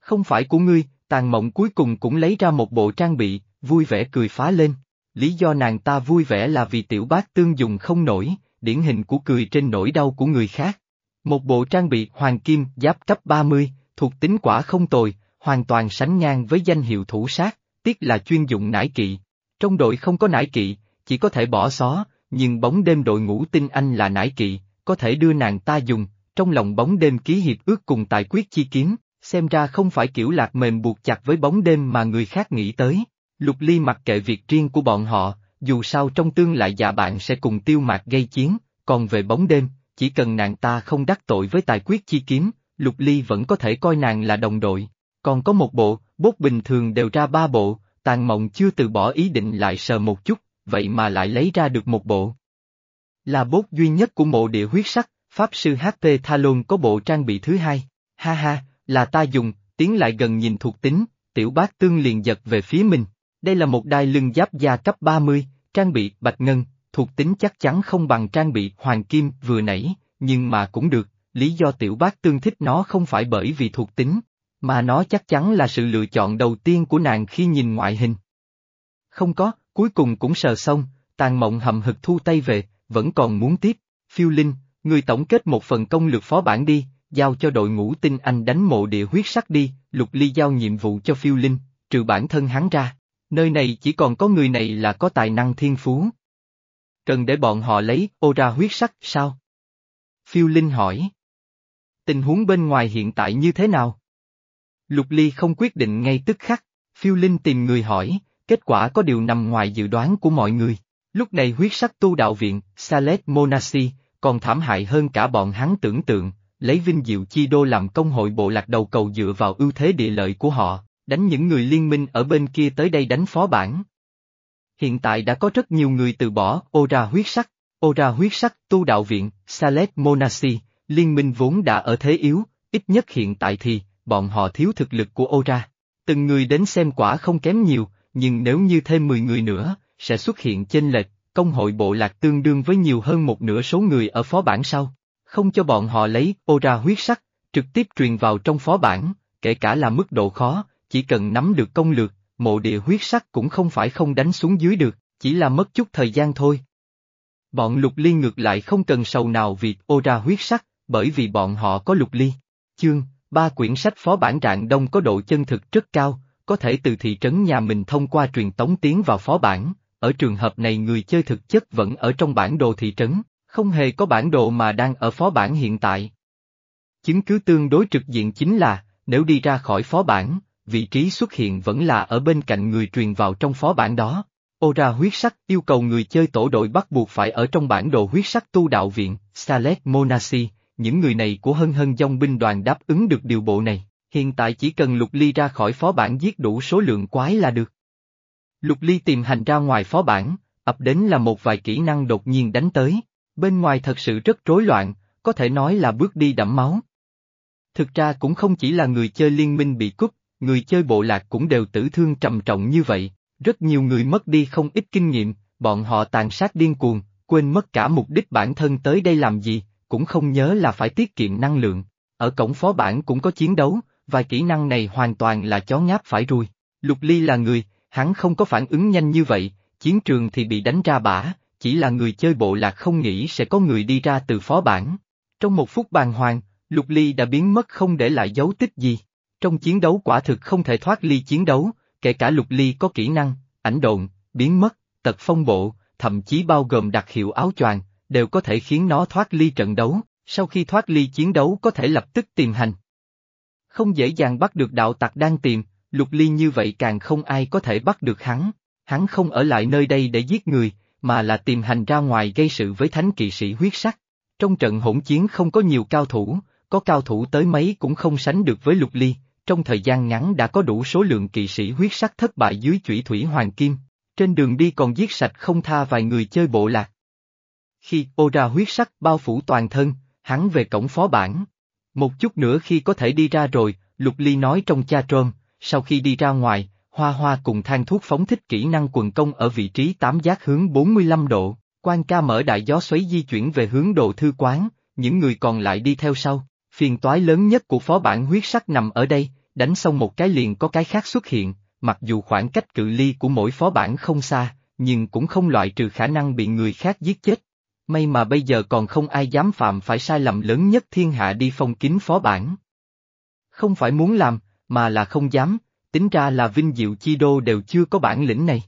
Không phải của ngươi, tàn mộng cuối cùng cũng lấy ra một bộ trang bị, vui vẻ cười phá lên. Lý do nàng ta vui vẻ là vì tiểu bác tương dùng không nổi, điển hình của cười trên nỗi đau của người khác. Một bộ trang bị hoàng kim giáp cấp 30, thuộc tính quả không tồi, hoàn toàn sánh ngang với danh hiệu thủ sát, tiếc là chuyên dụng nải kỵ. Trong đội không có nải kỵ, chỉ có thể bỏ xó, nhưng bóng đêm đội ngũ tinh anh là nải kỵ, có thể đưa nàng ta dùng, trong lòng bóng đêm ký hiệp ước cùng tài quyết chi kiếm, xem ra không phải kiểu lạc mềm buộc chặt với bóng đêm mà người khác nghĩ tới. Lục Ly mặc kệ việc riêng của bọn họ, dù sao trong tương lại dạ bạn sẽ cùng tiêu mạc gây chiến, còn về bóng đêm, chỉ cần nàng ta không đắc tội với tài quyết chi kiếm, Lục Ly vẫn có thể coi nàng là đồng đội. Còn có một bộ, bốt bình thường đều ra ba bộ, tàn mộng chưa từ bỏ ý định lại sờ một chút, vậy mà lại lấy ra được một bộ. Là bốt duy nhất của mộ địa huyết sắc, Pháp sư HP Thalon có bộ trang bị thứ hai. Ha ha, là ta dùng, tiến lại gần nhìn thuộc tính, tiểu bác tương liền giật về phía mình. Đây là một đai lưng giáp da cấp 30, trang bị bạch ngân, thuộc tính chắc chắn không bằng trang bị hoàng kim vừa nãy, nhưng mà cũng được, lý do tiểu bác tương thích nó không phải bởi vì thuộc tính, mà nó chắc chắn là sự lựa chọn đầu tiên của nàng khi nhìn ngoại hình. Không có, cuối cùng cũng sờ xong, tàn mộng hầm hực thu tay về, vẫn còn muốn tiếp, phiêu linh, người tổng kết một phần công lược phó bản đi, giao cho đội ngũ tinh anh đánh mộ địa huyết sắc đi, lục ly giao nhiệm vụ cho phiêu linh, trừ bản thân hắn ra, nơi này chỉ còn có người này là có tài năng thiên phú. Cần để bọn họ lấy ô ra huyết sắc sao? Phiêu linh hỏi. Tình huống bên ngoài hiện tại như thế nào? Lục Ly không quyết định ngay tức khắc, phiêu linh tìm người hỏi, kết quả có điều nằm ngoài dự đoán của mọi người. Lúc này huyết sắc tu đạo viện, Salet Monasi, còn thảm hại hơn cả bọn hắn tưởng tượng, lấy vinh diệu chi đô làm công hội bộ lạc đầu cầu dựa vào ưu thế địa lợi của họ, đánh những người liên minh ở bên kia tới đây đánh phó bản. Hiện tại đã có rất nhiều người từ bỏ ô ra huyết sắc, ô ra huyết sắc tu đạo viện, Salet Monasi, liên minh vốn đã ở thế yếu, ít nhất hiện tại thì, bọn họ thiếu thực lực của Ora. Từng người đến xem quả không kém nhiều, nhưng nếu như thêm 10 người nữa, sẽ xuất hiện chênh lệch, công hội bộ lạc tương đương với nhiều hơn một nửa số người ở phó bản sau. Không cho bọn họ lấy Ora huyết sắc, trực tiếp truyền vào trong phó bản, kể cả là mức độ khó, chỉ cần nắm được công lược, mộ địa huyết sắc cũng không phải không đánh xuống dưới được, chỉ là mất chút thời gian thôi. Bọn lục ly ngược lại không cần sầu nào vì ô ra huyết sắc, bởi vì bọn họ có lục ly. Chương, ba quyển sách phó bản rạng đông có độ chân thực rất cao, có thể từ thị trấn nhà mình thông qua truyền tống tiến vào phó bản, ở trường hợp này người chơi thực chất vẫn ở trong bản đồ thị trấn, không hề có bản đồ mà đang ở phó bản hiện tại. Chứng cứ tương đối trực diện chính là, nếu đi ra khỏi phó bản, vị trí xuất hiện vẫn là ở bên cạnh người truyền vào trong phó bản đó. Ô ra huyết sắc yêu cầu người chơi tổ đội bắt buộc phải ở trong bản đồ huyết sắc tu đạo viện, Salet Monasi, những người này của hân hân dòng binh đoàn đáp ứng được điều bộ này, hiện tại chỉ cần lục ly ra khỏi phó bản giết đủ số lượng quái là được. Lục ly tìm hành ra ngoài phó bản, ập đến là một vài kỹ năng đột nhiên đánh tới, bên ngoài thật sự rất rối loạn, có thể nói là bước đi đẫm máu. Thực ra cũng không chỉ là người chơi liên minh bị cúp, người chơi bộ lạc cũng đều tử thương trầm trọng như vậy, rất nhiều người mất đi không ít kinh nghiệm, bọn họ tàn sát điên cuồng, quên mất cả mục đích bản thân tới đây làm gì, cũng không nhớ là phải tiết kiệm năng lượng. Ở cổng phó bản cũng có chiến đấu, và kỹ năng này hoàn toàn là chó ngáp phải ruồi. Lục Ly là người, hắn không có phản ứng nhanh như vậy, chiến trường thì bị đánh ra bả, chỉ là người chơi bộ lạc không nghĩ sẽ có người đi ra từ phó bản. Trong một phút bàng hoàng, Lục Ly đã biến mất không để lại dấu tích gì. Trong chiến đấu quả thực không thể thoát ly chiến đấu, kể cả Lục Ly có kỹ năng, ảnh độn, biến mất, tật phong bộ, thậm chí bao gồm đặc hiệu áo choàng, đều có thể khiến nó thoát ly trận đấu, sau khi thoát ly chiến đấu có thể lập tức tìm hành. Không dễ dàng bắt được đạo tặc đang tìm, Lục Ly như vậy càng không ai có thể bắt được hắn, hắn không ở lại nơi đây để giết người, mà là tìm hành ra ngoài gây sự với thánh kỵ sĩ huyết sắc. Trong trận hỗn chiến không có nhiều cao thủ, có cao thủ tới mấy cũng không sánh được với Lục Ly, trong thời gian ngắn đã có đủ số lượng kỵ sĩ huyết sắc thất bại dưới chủy thủy hoàng kim, trên đường đi còn giết sạch không tha vài người chơi bộ lạc. Khi ô ra huyết sắc bao phủ toàn thân, hắn về cổng phó bản. Một chút nữa khi có thể đi ra rồi, Lục Ly nói trong cha trôm, sau khi đi ra ngoài, Hoa Hoa cùng than thuốc phóng thích kỹ năng quần công ở vị trí tám giác hướng 45 độ, quan ca mở đại gió xoáy di chuyển về hướng đồ thư quán, những người còn lại đi theo sau. Phiền toái lớn nhất của phó bản huyết sắc nằm ở đây, đánh xong một cái liền có cái khác xuất hiện, mặc dù khoảng cách cự ly của mỗi phó bản không xa, nhưng cũng không loại trừ khả năng bị người khác giết chết. May mà bây giờ còn không ai dám phạm phải sai lầm lớn nhất thiên hạ đi phong kín phó bản. Không phải muốn làm, mà là không dám, tính ra là Vinh Diệu Chi Đô đều chưa có bản lĩnh này.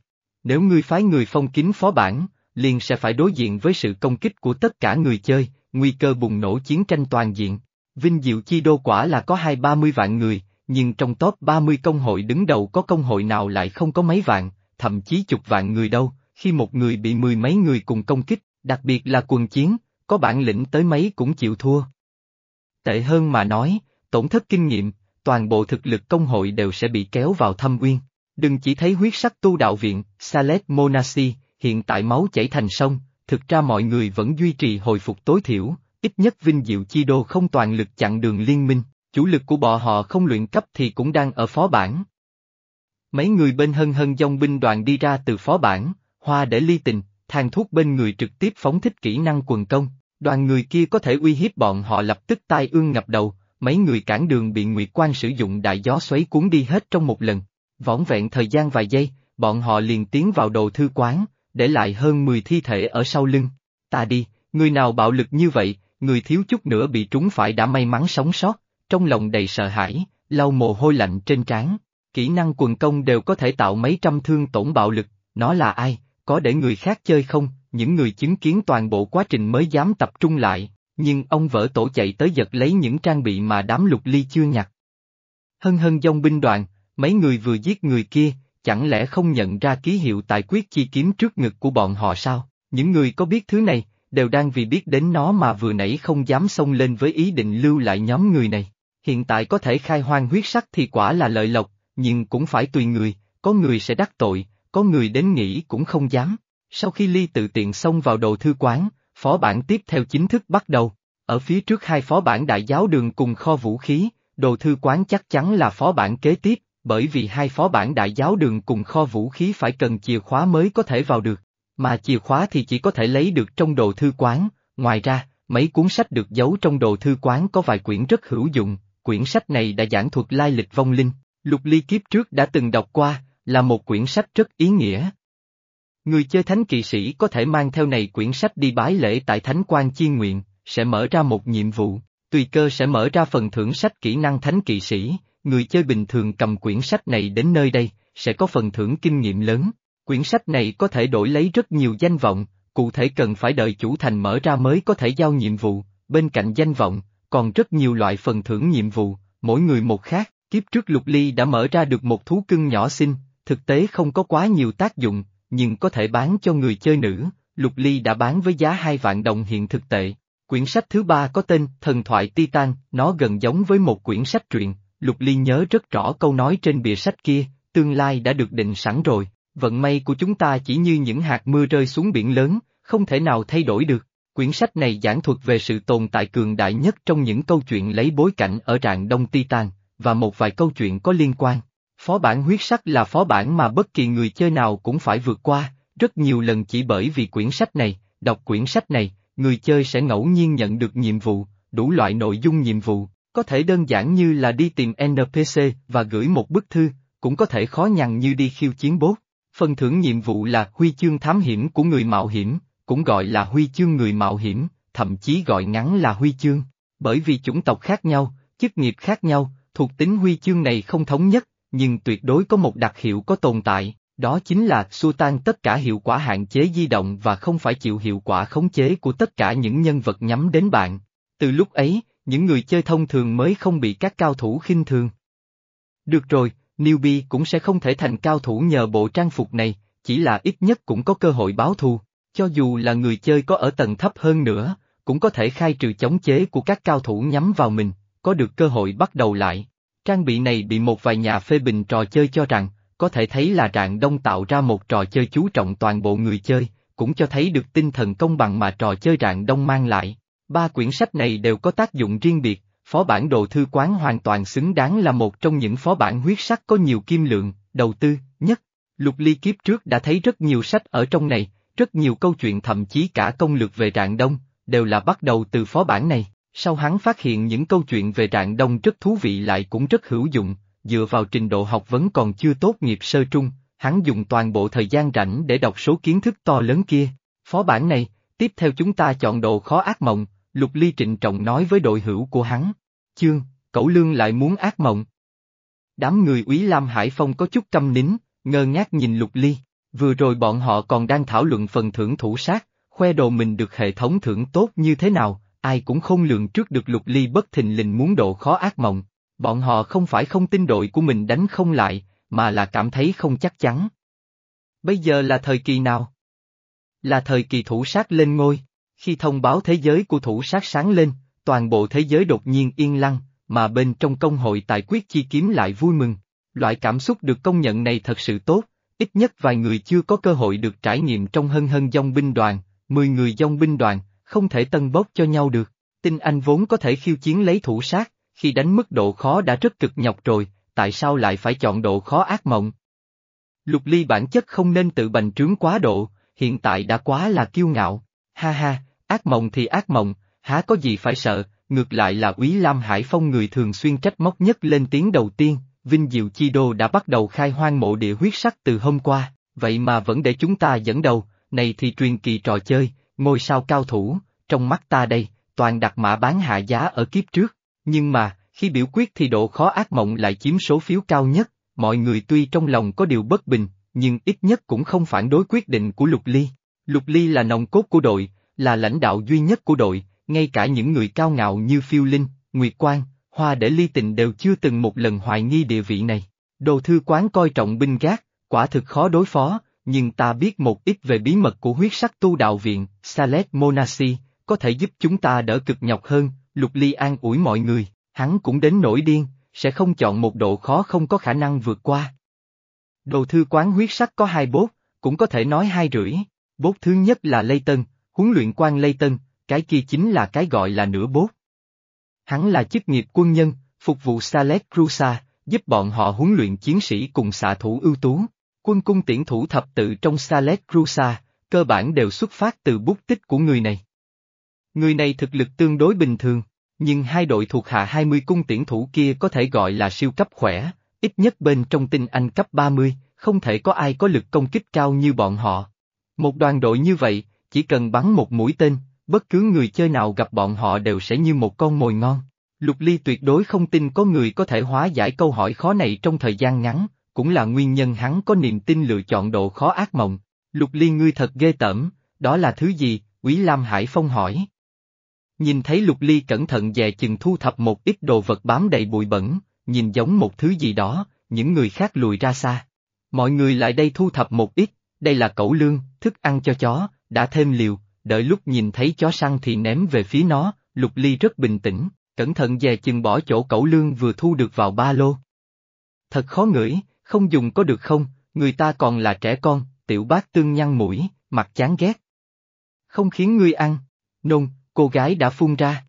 Nếu ngươi phái người phong kín phó bản, liền sẽ phải đối diện với sự công kích của tất cả người chơi, nguy cơ bùng nổ chiến tranh toàn diện. Vinh Diệu Chi Đô quả là có hai ba mươi vạn người, nhưng trong top 30 công hội đứng đầu có công hội nào lại không có mấy vạn, thậm chí chục vạn người đâu, khi một người bị mười mấy người cùng công kích, đặc biệt là quần chiến, có bản lĩnh tới mấy cũng chịu thua. Tệ hơn mà nói, tổn thất kinh nghiệm, toàn bộ thực lực công hội đều sẽ bị kéo vào thâm uyên. Đừng chỉ thấy huyết sắc tu đạo viện, Salet Monasi, hiện tại máu chảy thành sông, thực ra mọi người vẫn duy trì hồi phục tối thiểu, ít nhất Vinh Diệu Chi Đô không toàn lực chặn đường liên minh, chủ lực của bọn họ không luyện cấp thì cũng đang ở phó bản. Mấy người bên hân hân dòng binh đoàn đi ra từ phó bản, hoa để ly tình, thang thuốc bên người trực tiếp phóng thích kỹ năng quần công, đoàn người kia có thể uy hiếp bọn họ lập tức tai ương ngập đầu, mấy người cản đường bị Nguyệt Quan sử dụng đại gió xoáy cuốn đi hết trong một lần. Võng vẹn thời gian vài giây, bọn họ liền tiến vào đồ thư quán, để lại hơn 10 thi thể ở sau lưng. Ta đi, người nào bạo lực như vậy, người thiếu chút nữa bị trúng phải đã may mắn sống sót, trong lòng đầy sợ hãi, lau mồ hôi lạnh trên trán. Kỹ năng quần công đều có thể tạo mấy trăm thương tổn bạo lực, nó là ai, có để người khác chơi không, những người chứng kiến toàn bộ quá trình mới dám tập trung lại, nhưng ông vỡ tổ chạy tới giật lấy những trang bị mà đám lục ly chưa nhặt. Hân hân dông binh đoàn, mấy người vừa giết người kia, chẳng lẽ không nhận ra ký hiệu tài quyết chi kiếm trước ngực của bọn họ sao? Những người có biết thứ này, đều đang vì biết đến nó mà vừa nãy không dám xông lên với ý định lưu lại nhóm người này. Hiện tại có thể khai hoang huyết sắc thì quả là lợi lộc, nhưng cũng phải tùy người, có người sẽ đắc tội, có người đến nghĩ cũng không dám. Sau khi Ly tự tiện xông vào đồ thư quán, phó bản tiếp theo chính thức bắt đầu. Ở phía trước hai phó bản đại giáo đường cùng kho vũ khí, đồ thư quán chắc chắn là phó bản kế tiếp, bởi vì hai phó bản đại giáo đường cùng kho vũ khí phải cần chìa khóa mới có thể vào được, mà chìa khóa thì chỉ có thể lấy được trong đồ thư quán, ngoài ra, mấy cuốn sách được giấu trong đồ thư quán có vài quyển rất hữu dụng, quyển sách này đã giảng thuật lai lịch vong linh, lục ly kiếp trước đã từng đọc qua, là một quyển sách rất ý nghĩa. Người chơi thánh kỵ sĩ có thể mang theo này quyển sách đi bái lễ tại thánh quan chiên nguyện, sẽ mở ra một nhiệm vụ, tùy cơ sẽ mở ra phần thưởng sách kỹ năng thánh kỵ sĩ, người chơi bình thường cầm quyển sách này đến nơi đây, sẽ có phần thưởng kinh nghiệm lớn. Quyển sách này có thể đổi lấy rất nhiều danh vọng, cụ thể cần phải đợi chủ thành mở ra mới có thể giao nhiệm vụ, bên cạnh danh vọng, còn rất nhiều loại phần thưởng nhiệm vụ, mỗi người một khác, kiếp trước Lục Ly đã mở ra được một thú cưng nhỏ xinh, thực tế không có quá nhiều tác dụng, nhưng có thể bán cho người chơi nữ, Lục Ly đã bán với giá 2 vạn đồng hiện thực tệ. Quyển sách thứ ba có tên Thần thoại Titan, nó gần giống với một quyển sách truyện, Lục Ly nhớ rất rõ câu nói trên bìa sách kia, tương lai đã được định sẵn rồi, vận may của chúng ta chỉ như những hạt mưa rơi xuống biển lớn, không thể nào thay đổi được. Quyển sách này giảng thuật về sự tồn tại cường đại nhất trong những câu chuyện lấy bối cảnh ở rạng Đông Titan, và một vài câu chuyện có liên quan. Phó bản huyết sắc là phó bản mà bất kỳ người chơi nào cũng phải vượt qua, rất nhiều lần chỉ bởi vì quyển sách này, đọc quyển sách này, người chơi sẽ ngẫu nhiên nhận được nhiệm vụ, đủ loại nội dung nhiệm vụ, có thể đơn giản như là đi tìm NPC và gửi một bức thư, cũng có thể khó nhằn như đi khiêu chiến bốt. Phần thưởng nhiệm vụ là huy chương thám hiểm của người mạo hiểm, cũng gọi là huy chương người mạo hiểm, thậm chí gọi ngắn là huy chương. Bởi vì chủng tộc khác nhau, chức nghiệp khác nhau, thuộc tính huy chương này không thống nhất, nhưng tuyệt đối có một đặc hiệu có tồn tại, đó chính là xua tan tất cả hiệu quả hạn chế di động và không phải chịu hiệu quả khống chế của tất cả những nhân vật nhắm đến bạn. Từ lúc ấy, những người chơi thông thường mới không bị các cao thủ khinh thường. Được rồi, newbie cũng sẽ không thể thành cao thủ nhờ bộ trang phục này, chỉ là ít nhất cũng có cơ hội báo thù. Cho dù là người chơi có ở tầng thấp hơn nữa, cũng có thể khai trừ chống chế của các cao thủ nhắm vào mình, có được cơ hội bắt đầu lại. Trang bị này bị một vài nhà phê bình trò chơi cho rằng, có thể thấy là Rạng Đông tạo ra một trò chơi chú trọng toàn bộ người chơi, cũng cho thấy được tinh thần công bằng mà trò chơi Rạng Đông mang lại. Ba quyển sách này đều có tác dụng riêng biệt, phó bản đồ thư quán hoàn toàn xứng đáng là một trong những phó bản huyết sắc có nhiều kim lượng, đầu tư, nhất. Lục ly kiếp trước đã thấy rất nhiều sách ở trong này, rất nhiều câu chuyện thậm chí cả công lược về Rạng Đông, đều là bắt đầu từ phó bản này. Sau hắn phát hiện những câu chuyện về Rạng Đông rất thú vị lại cũng rất hữu dụng, dựa vào trình độ học vấn còn chưa tốt nghiệp sơ trung, hắn dùng toàn bộ thời gian rảnh để đọc số kiến thức to lớn kia. Phó bản này, tiếp theo chúng ta chọn độ khó ác mộng, Lục Ly trịnh trọng nói với đội hữu của hắn. Chương, cậu lương lại muốn ác mộng. Đám người úy Lam Hải Phong có chút câm nín, ngơ ngác nhìn Lục Ly, vừa rồi bọn họ còn đang thảo luận phần thưởng thủ sát, khoe đồ mình được hệ thống thưởng tốt như thế nào, ai cũng không lường trước được Lục Ly bất thình lình muốn độ khó ác mộng. Bọn họ không phải không tin đội của mình đánh không lại, mà là cảm thấy không chắc chắn. Bây giờ là thời kỳ nào? Là thời kỳ thủ sát lên ngôi. Khi thông báo thế giới của thủ sát sáng lên, toàn bộ thế giới đột nhiên yên lặng, mà bên trong công hội tài quyết chi kiếm lại vui mừng. Loại cảm xúc được công nhận này thật sự tốt, ít nhất vài người chưa có cơ hội được trải nghiệm trong hân hân dòng binh đoàn, 10 người dòng binh đoàn, không thể tân bốc cho nhau được. Tinh Anh vốn có thể khiêu chiến lấy thủ sát, khi đánh mức độ khó đã rất cực nhọc rồi, tại sao lại phải chọn độ khó ác mộng? Lục ly bản chất không nên tự bành trướng quá độ, hiện tại đã quá là kiêu ngạo. Ha ha, ác mộng thì ác mộng, há có gì phải sợ, ngược lại là úy Lam Hải Phong người thường xuyên trách móc nhất lên tiếng đầu tiên, Vinh Diệu Chi Đô đã bắt đầu khai hoang mộ địa huyết sắc từ hôm qua, vậy mà vẫn để chúng ta dẫn đầu, này thì truyền kỳ trò chơi, ngôi sao cao thủ, trong mắt ta đây, toàn đặt mã bán hạ giá ở kiếp trước, nhưng mà, khi biểu quyết thì độ khó ác mộng lại chiếm số phiếu cao nhất, mọi người tuy trong lòng có điều bất bình, nhưng ít nhất cũng không phản đối quyết định của Lục Ly. Lục Ly là nòng cốt của đội, là lãnh đạo duy nhất của đội, ngay cả những người cao ngạo như Phiêu Linh, Nguyệt Quang, Hoa để ly tình đều chưa từng một lần hoài nghi địa vị này. Đồ thư quán coi trọng binh gác, quả thực khó đối phó, nhưng ta biết một ít về bí mật của huyết sắc tu đạo viện, Salet Monasi, có thể giúp chúng ta đỡ cực nhọc hơn, Lục Ly an ủi mọi người, hắn cũng đến nổi điên, sẽ không chọn một độ khó không có khả năng vượt qua. Đồ thư quán huyết sắc có hai bốt, cũng có thể nói hai rưỡi, bốt thứ nhất là Lây Tân, huấn luyện quan Lây Tân, cái kia chính là cái gọi là nửa bốt. Hắn là chức nghiệp quân nhân, phục vụ Salet Crusa, giúp bọn họ huấn luyện chiến sĩ cùng xạ thủ ưu tú. Quân cung tiễn thủ thập tự trong Salet Rusa, cơ bản đều xuất phát từ bút tích của người này. Người này thực lực tương đối bình thường, nhưng hai đội thuộc hạ 20 cung tiễn thủ kia có thể gọi là siêu cấp khỏe, ít nhất bên trong tinh anh cấp 30, không thể có ai có lực công kích cao như bọn họ. Một đoàn đội như vậy, chỉ cần bắn một mũi tên, bất cứ người chơi nào gặp bọn họ đều sẽ như một con mồi ngon. Lục Ly tuyệt đối không tin có người có thể hóa giải câu hỏi khó này trong thời gian ngắn, cũng là nguyên nhân hắn có niềm tin lựa chọn độ khó ác mộng. Lục Ly ngươi thật ghê tởm, đó là thứ gì? Quý Lam Hải Phong hỏi. Nhìn thấy Lục Ly cẩn thận dè chừng thu thập một ít đồ vật bám đầy bụi bẩn, nhìn giống một thứ gì đó, những người khác lùi ra xa. Mọi người lại đây thu thập một ít, đây là cẩu lương, thức ăn cho chó, đã thêm liều, đợi lúc nhìn thấy chó săn thì ném về phía nó, Lục Ly rất bình tĩnh, cẩn thận dè chừng bỏ chỗ cẩu lương vừa thu được vào ba lô. Thật khó ngửi, không dùng có được không, người ta còn là trẻ con, tiểu bác tương nhăn mũi, mặt chán ghét. Không khiến ngươi ăn, nôn, cô gái đã phun ra.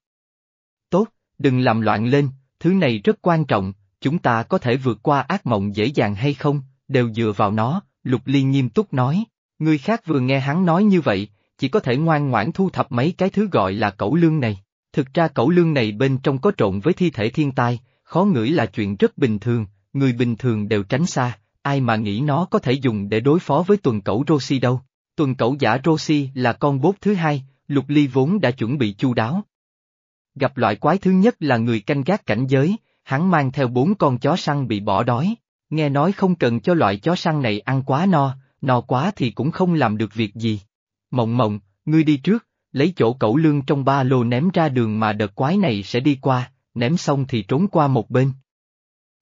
Tốt, đừng làm loạn lên, thứ này rất quan trọng, chúng ta có thể vượt qua ác mộng dễ dàng hay không, đều dựa vào nó, Lục Ly nghiêm túc nói. Người khác vừa nghe hắn nói như vậy, chỉ có thể ngoan ngoãn thu thập mấy cái thứ gọi là cẩu lương này. Thực ra cẩu lương này bên trong có trộn với thi thể thiên tai, khó ngửi là chuyện rất bình thường, người bình thường đều tránh xa, ai mà nghĩ nó có thể dùng để đối phó với tuần cẩu Rossi đâu. Tuần cẩu giả Rossi là con bốt thứ hai, Lục Ly vốn đã chuẩn bị chu đáo. Gặp loại quái thứ nhất là người canh gác cảnh giới, hắn mang theo bốn con chó săn bị bỏ đói, nghe nói không cần cho loại chó săn này ăn quá no, no quá thì cũng không làm được việc gì. Mộng mộng, ngươi đi trước, lấy chỗ cẩu lương trong ba lô ném ra đường mà đợt quái này sẽ đi qua, ném xong thì trốn qua một bên.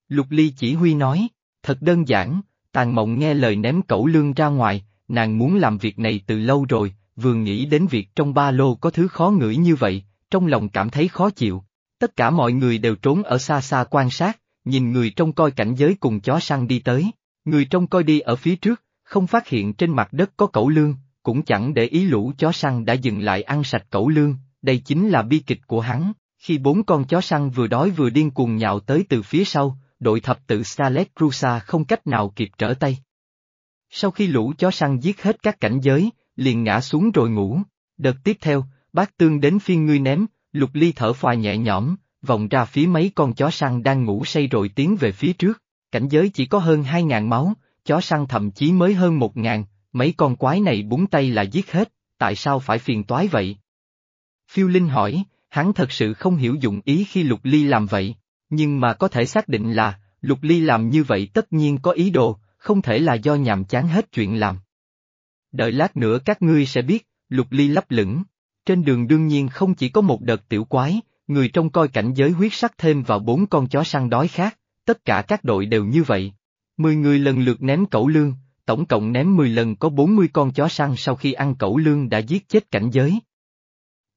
Lục Ly chỉ huy nói, thật đơn giản, tàn mộng nghe lời ném cẩu lương ra ngoài, nàng muốn làm việc này từ lâu rồi, vừa nghĩ đến việc trong ba lô có thứ khó ngửi như vậy, trong lòng cảm thấy khó chịu. Tất cả mọi người đều trốn ở xa xa quan sát, nhìn người trong coi cảnh giới cùng chó săn đi tới. Người trong coi đi ở phía trước, không phát hiện trên mặt đất có cẩu lương, cũng chẳng để ý lũ chó săn đã dừng lại ăn sạch cẩu lương, đây chính là bi kịch của hắn. Khi bốn con chó săn vừa đói vừa điên cuồng nhạo tới từ phía sau, đội thập tự Scarlet Crusa không cách nào kịp trở tay. Sau khi lũ chó săn giết hết các cảnh giới, liền ngã xuống rồi ngủ. Đợt tiếp theo, bác tương đến phiên ngươi ném, lục ly thở phòa nhẹ nhõm, vòng ra phía mấy con chó săn đang ngủ say rồi tiến về phía trước. Cảnh giới chỉ có hơn hai ngàn máu, chó săn thậm chí mới hơn một ngàn, mấy con quái này búng tay là giết hết, tại sao phải phiền toái vậy? Phiêu Linh hỏi, hắn thật sự không hiểu dụng ý khi Lục Ly làm vậy, nhưng mà có thể xác định là, Lục Ly làm như vậy tất nhiên có ý đồ, không thể là do nhàm chán hết chuyện làm. Đợi lát nữa các ngươi sẽ biết, Lục Ly lấp lửng. Trên đường đương nhiên không chỉ có một đợt tiểu quái, người trong coi cảnh giới huyết sắc thêm vào bốn con chó săn đói khác, tất cả các đội đều như vậy. Mười người lần lượt ném cẩu lương, tổng cộng ném 10 lần có 40 con chó săn sau khi ăn cẩu lương đã giết chết cảnh giới.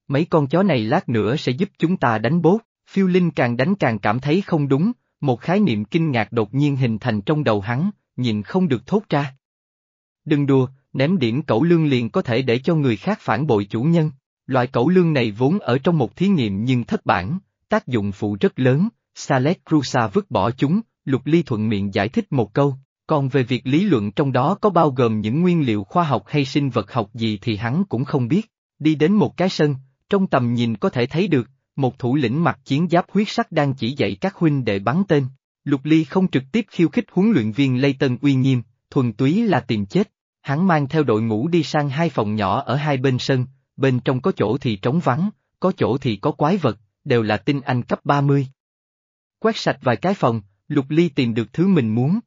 Mấy con chó này lát nữa sẽ giúp chúng ta đánh bốt, phiêu linh càng đánh càng cảm thấy không đúng, một khái niệm kinh ngạc đột nhiên hình thành trong đầu hắn, nhìn không được thốt ra. Đừng đùa, ném điểm cẩu lương liền có thể để cho người khác phản bội chủ nhân. Loại cẩu lương này vốn ở trong một thí nghiệm nhưng thất bản, tác dụng phụ rất lớn, Salet Crusa vứt bỏ chúng, Lục Ly thuận miệng giải thích một câu, còn về việc lý luận trong đó có bao gồm những nguyên liệu khoa học hay sinh vật học gì thì hắn cũng không biết. Đi đến một cái sân, trong tầm nhìn có thể thấy được, một thủ lĩnh mặc chiến giáp huyết sắc đang chỉ dạy các huynh đệ bắn tên. Lục Ly không trực tiếp khiêu khích huấn luyện viên Lây Tân uy nghiêm, thuần túy là tìm chết. Hắn mang theo đội ngũ đi sang hai phòng nhỏ ở hai bên sân, bên trong có chỗ thì trống vắng, có chỗ thì có quái vật, đều là tinh anh cấp 30. Quét sạch vài cái phòng, Lục Ly tìm được thứ mình muốn.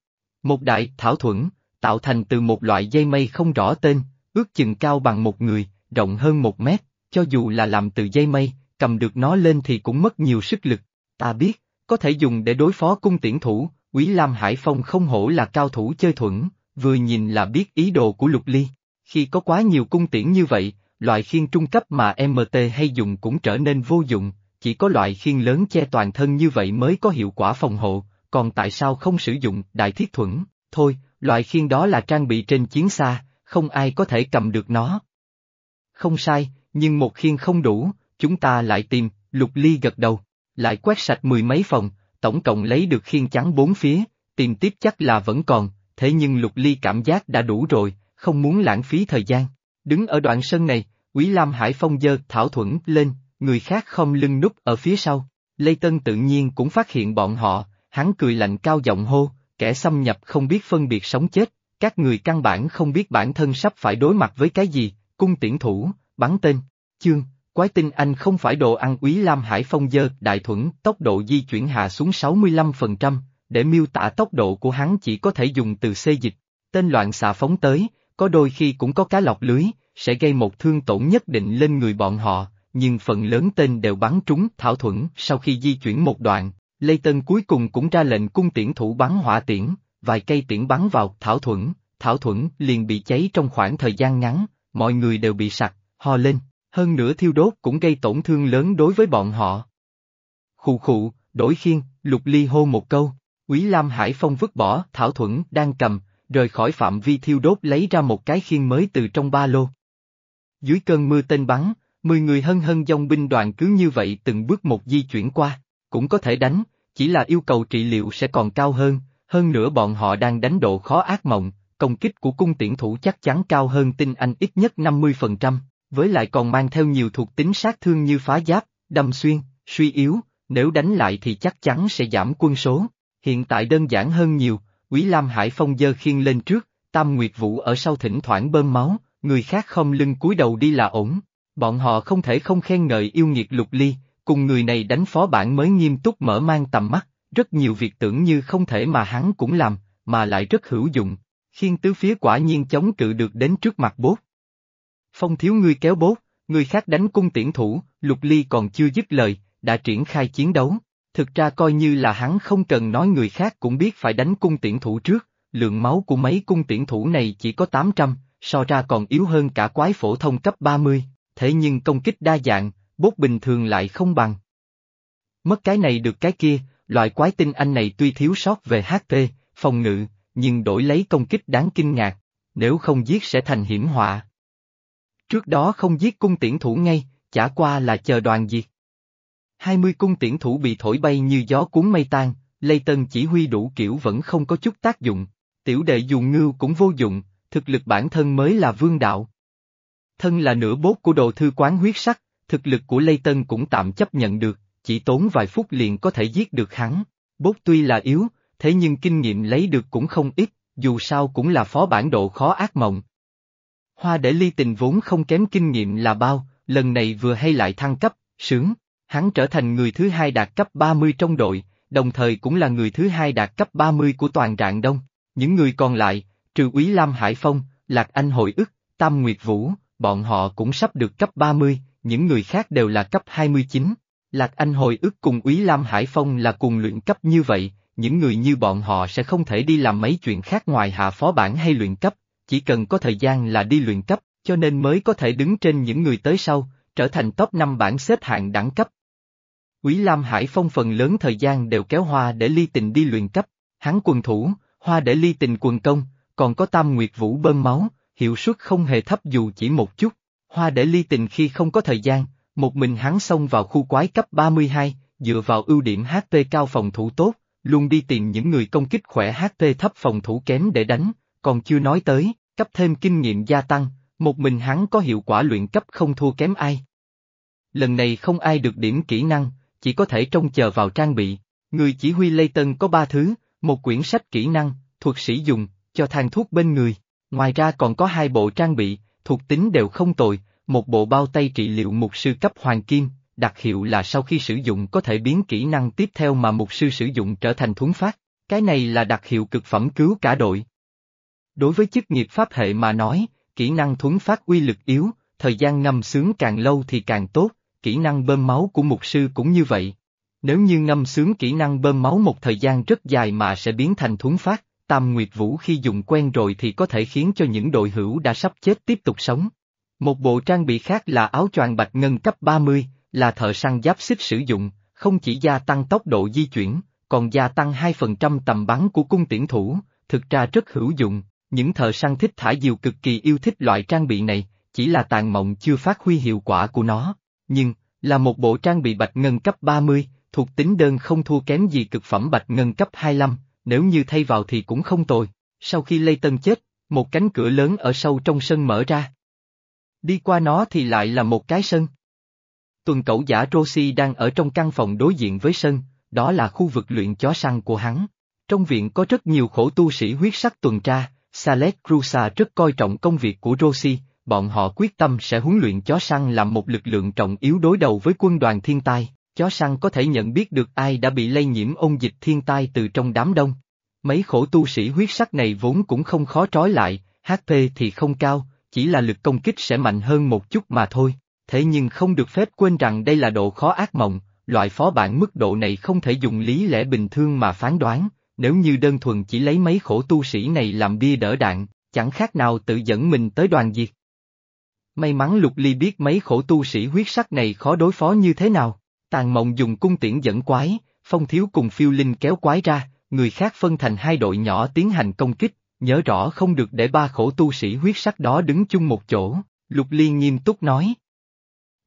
Một đại thảo thuẫn, tạo thành từ một loại dây mây không rõ tên, ước chừng cao bằng một người, rộng hơn một mét, cho dù là làm từ dây mây, cầm được nó lên thì cũng mất nhiều sức lực. Ta biết, có thể dùng để đối phó cung tiễn thủ, Quý Lam Hải Phong không hổ là cao thủ chơi thuẫn, vừa nhìn là biết ý đồ của Lục Ly. Khi có quá nhiều cung tiễn như vậy, loại khiên trung cấp mà MT hay dùng cũng trở nên vô dụng, chỉ có loại khiên lớn che toàn thân như vậy mới có hiệu quả phòng hộ, còn tại sao không sử dụng đại thiết thuẫn, thôi, loại khiên đó là trang bị trên chiến xa, không ai có thể cầm được nó. Không sai, nhưng một khiên không đủ, chúng ta lại tìm, lục ly gật đầu, lại quét sạch mười mấy phòng, tổng cộng lấy được khiên trắng bốn phía, tìm tiếp chắc là vẫn còn, thế nhưng lục ly cảm giác đã đủ rồi, không muốn lãng phí thời gian. Đứng ở đoạn sân này, Quý Lam Hải Phong dơ thảo thuẫn lên, người khác không lưng núp ở phía sau. Lê Tân tự nhiên cũng phát hiện bọn họ, hắn cười lạnh cao giọng hô, kẻ xâm nhập không biết phân biệt sống chết, các người căn bản không biết bản thân sắp phải đối mặt với cái gì, cung tiễn thủ, bắn tên, chương, quái tinh anh không phải đồ ăn úy Lam Hải Phong dơ đại thuẫn, tốc độ di chuyển hạ xuống 65%, để miêu tả tốc độ của hắn chỉ có thể dùng từ xê dịch, tên loạn xạ phóng tới, có đôi khi cũng có cá lọc lưới, sẽ gây một thương tổn nhất định lên người bọn họ, nhưng phần lớn tên đều bắn trúng thảo thuẫn sau khi di chuyển một đoạn. Lê Tân cuối cùng cũng ra lệnh cung tiễn thủ bắn hỏa tiễn, vài cây tiễn bắn vào thảo thuẫn, thảo thuẫn liền bị cháy trong khoảng thời gian ngắn, mọi người đều bị sặc, ho lên, hơn nữa thiêu đốt cũng gây tổn thương lớn đối với bọn họ. Khụ khụ, đổi khiên, lục ly hô một câu, Quý Lam Hải Phong vứt bỏ thảo thuẫn đang cầm, rời khỏi phạm vi thiêu đốt lấy ra một cái khiên mới từ trong ba lô. Dưới cơn mưa tên bắn, mười người hân hân dòng binh đoàn cứ như vậy từng bước một di chuyển qua, cũng có thể đánh, chỉ là yêu cầu trị liệu sẽ còn cao hơn, hơn nữa bọn họ đang đánh độ khó ác mộng, công kích của cung tiễn thủ chắc chắn cao hơn tinh anh ít nhất 50%, với lại còn mang theo nhiều thuộc tính sát thương như phá giáp, đâm xuyên, suy yếu, nếu đánh lại thì chắc chắn sẽ giảm quân số. Hiện tại đơn giản hơn nhiều, Quý Lam Hải Phong dơ khiên lên trước, Tam Nguyệt Vũ ở sau thỉnh thoảng bơm máu, người khác không lưng cúi đầu đi là ổn. Bọn họ không thể không khen ngợi yêu nghiệt lục ly, cùng người này đánh phó bản mới nghiêm túc mở mang tầm mắt, rất nhiều việc tưởng như không thể mà hắn cũng làm, mà lại rất hữu dụng. Khiên tứ phía quả nhiên chống cự được đến trước mặt bốt. Phong thiếu ngươi kéo bốt, người khác đánh cung tiễn thủ, lục ly còn chưa dứt lời, đã triển khai chiến đấu. Thực ra coi như là hắn không cần nói người khác cũng biết phải đánh cung tiễn thủ trước, lượng máu của mấy cung tiễn thủ này chỉ có 800, so ra còn yếu hơn cả quái phổ thông cấp 30, thế nhưng công kích đa dạng, bốt bình thường lại không bằng. Mất cái này được cái kia, loại quái tinh anh này tuy thiếu sót về HP, phòng ngự, nhưng đổi lấy công kích đáng kinh ngạc, nếu không giết sẽ thành hiểm họa. Trước đó không giết cung tiễn thủ ngay, chả qua là chờ đoàn diệt. 20 cung tiễn thủ bị thổi bay như gió cuốn mây tan, lây Tân chỉ huy đủ kiểu vẫn không có chút tác dụng, tiểu đệ dù ngưu cũng vô dụng, thực lực bản thân mới là vương đạo. Thân là nửa bốt của đồ thư quán huyết sắc, thực lực của lây Tân cũng tạm chấp nhận được, chỉ tốn vài phút liền có thể giết được hắn. Bốt tuy là yếu, thế nhưng kinh nghiệm lấy được cũng không ít, dù sao cũng là phó bản độ khó ác mộng. Hoa để ly tình vốn không kém kinh nghiệm là bao, lần này vừa hay lại thăng cấp, sướng, hắn trở thành người thứ hai đạt cấp 30 trong đội, đồng thời cũng là người thứ hai đạt cấp 30 của toàn rạng đông. Những người còn lại, trừ Úy Lam Hải Phong, Lạc Anh Hội ức, Tam Nguyệt Vũ, bọn họ cũng sắp được cấp 30, những người khác đều là cấp 29. Lạc Anh Hồi ức cùng Úy Lam Hải Phong là cùng luyện cấp như vậy, những người như bọn họ sẽ không thể đi làm mấy chuyện khác ngoài hạ phó bản hay luyện cấp, chỉ cần có thời gian là đi luyện cấp, cho nên mới có thể đứng trên những người tới sau, trở thành top 5 bảng xếp hạng đẳng cấp. Quý Lam Hải Phong phần lớn thời gian đều kéo hoa để ly tình đi luyện cấp, hắn quần thủ, hoa để ly tình quần công, còn có tam nguyệt vũ bơm máu, hiệu suất không hề thấp dù chỉ một chút. Hoa để ly tình khi không có thời gian, một mình hắn xông vào khu quái cấp 32, dựa vào ưu điểm HP cao phòng thủ tốt, luôn đi tìm những người công kích khỏe HP thấp phòng thủ kém để đánh, còn chưa nói tới, cấp thêm kinh nghiệm gia tăng, một mình hắn có hiệu quả luyện cấp không thua kém ai. Lần này không ai được điểm kỹ năng, chỉ có thể trông chờ vào trang bị. Người chỉ huy Lê Tân có ba thứ, một quyển sách kỹ năng, thuật sĩ dùng, cho thang thuốc bên người. Ngoài ra còn có hai bộ trang bị, thuộc tính đều không tồi, một bộ bao tay trị liệu mục sư cấp hoàng kim, đặc hiệu là sau khi sử dụng có thể biến kỹ năng tiếp theo mà mục sư sử dụng trở thành thuấn phát, cái này là đặc hiệu cực phẩm cứu cả đội. Đối với chức nghiệp pháp hệ mà nói, kỹ năng thuấn phát uy lực yếu, thời gian ngâm sướng càng lâu thì càng tốt, kỹ năng bơm máu của mục sư cũng như vậy. Nếu như ngâm sướng kỹ năng bơm máu một thời gian rất dài mà sẽ biến thành thuấn phát, Tam Nguyệt Vũ khi dùng quen rồi thì có thể khiến cho những đội hữu đã sắp chết tiếp tục sống. Một bộ trang bị khác là áo choàng bạch ngân cấp 30, là thợ săn giáp xích sử dụng, không chỉ gia tăng tốc độ di chuyển, còn gia tăng 2% tầm bắn của cung tiễn thủ, thực ra rất hữu dụng. Những thợ săn thích thả diều cực kỳ yêu thích loại trang bị này, chỉ là tàn mộng chưa phát huy hiệu quả của nó. Nhưng, là một bộ trang bị bạch ngân cấp 30, thuộc tính đơn không thua kém gì cực phẩm bạch ngân cấp 25, nếu như thay vào thì cũng không tồi. Sau khi Lê Tân chết, một cánh cửa lớn ở sâu trong sân mở ra. Đi qua nó thì lại là một cái sân. Tuần cẩu giả Rosie đang ở trong căn phòng đối diện với sân, đó là khu vực luyện chó săn của hắn. Trong viện có rất nhiều khổ tu sĩ huyết sắc tuần tra, Salet Rusa rất coi trọng công việc của Rosie, bọn họ quyết tâm sẽ huấn luyện chó săn làm một lực lượng trọng yếu đối đầu với quân đoàn thiên tai. Chó săn có thể nhận biết được ai đã bị lây nhiễm ôn dịch thiên tai từ trong đám đông. Mấy khổ tu sĩ huyết sắc này vốn cũng không khó trói lại, HP thì không cao, chỉ là lực công kích sẽ mạnh hơn một chút mà thôi. Thế nhưng không được phép quên rằng đây là độ khó ác mộng, loại phó bản mức độ này không thể dùng lý lẽ bình thường mà phán đoán, nếu như đơn thuần chỉ lấy mấy khổ tu sĩ này làm bia đỡ đạn, chẳng khác nào tự dẫn mình tới đoàn diệt. May mắn Lục Ly biết mấy khổ tu sĩ huyết sắc này khó đối phó như thế nào. Tàn mộng dùng cung tiễn dẫn quái, phong thiếu cùng phiêu linh kéo quái ra, người khác phân thành hai đội nhỏ tiến hành công kích, nhớ rõ không được để ba khổ tu sĩ huyết sắc đó đứng chung một chỗ, Lục Ly nghiêm túc nói.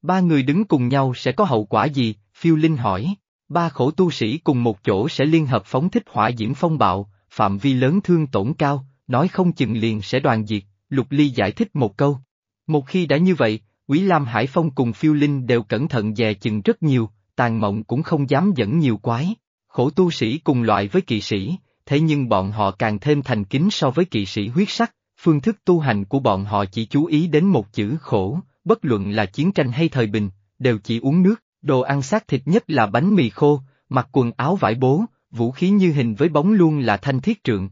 Ba người đứng cùng nhau sẽ có hậu quả gì, phiêu linh hỏi. Ba khổ tu sĩ cùng một chỗ sẽ liên hợp phóng thích hỏa diễm phong bạo, phạm vi lớn thương tổn cao, nói không chừng liền sẽ đoàn diệt, Lục Ly giải thích một câu. Một khi đã như vậy, Quý Lam Hải Phong cùng phiêu linh đều cẩn thận dè chừng rất nhiều, tàn mộng cũng không dám dẫn nhiều quái. Khổ tu sĩ cùng loại với kỵ sĩ, thế nhưng bọn họ càng thêm thành kính so với kỵ sĩ huyết sắc, phương thức tu hành của bọn họ chỉ chú ý đến một chữ khổ, bất luận là chiến tranh hay thời bình, đều chỉ uống nước, đồ ăn xác thịt nhất là bánh mì khô, mặc quần áo vải bố, vũ khí như hình với bóng luôn là thanh thiết trượng.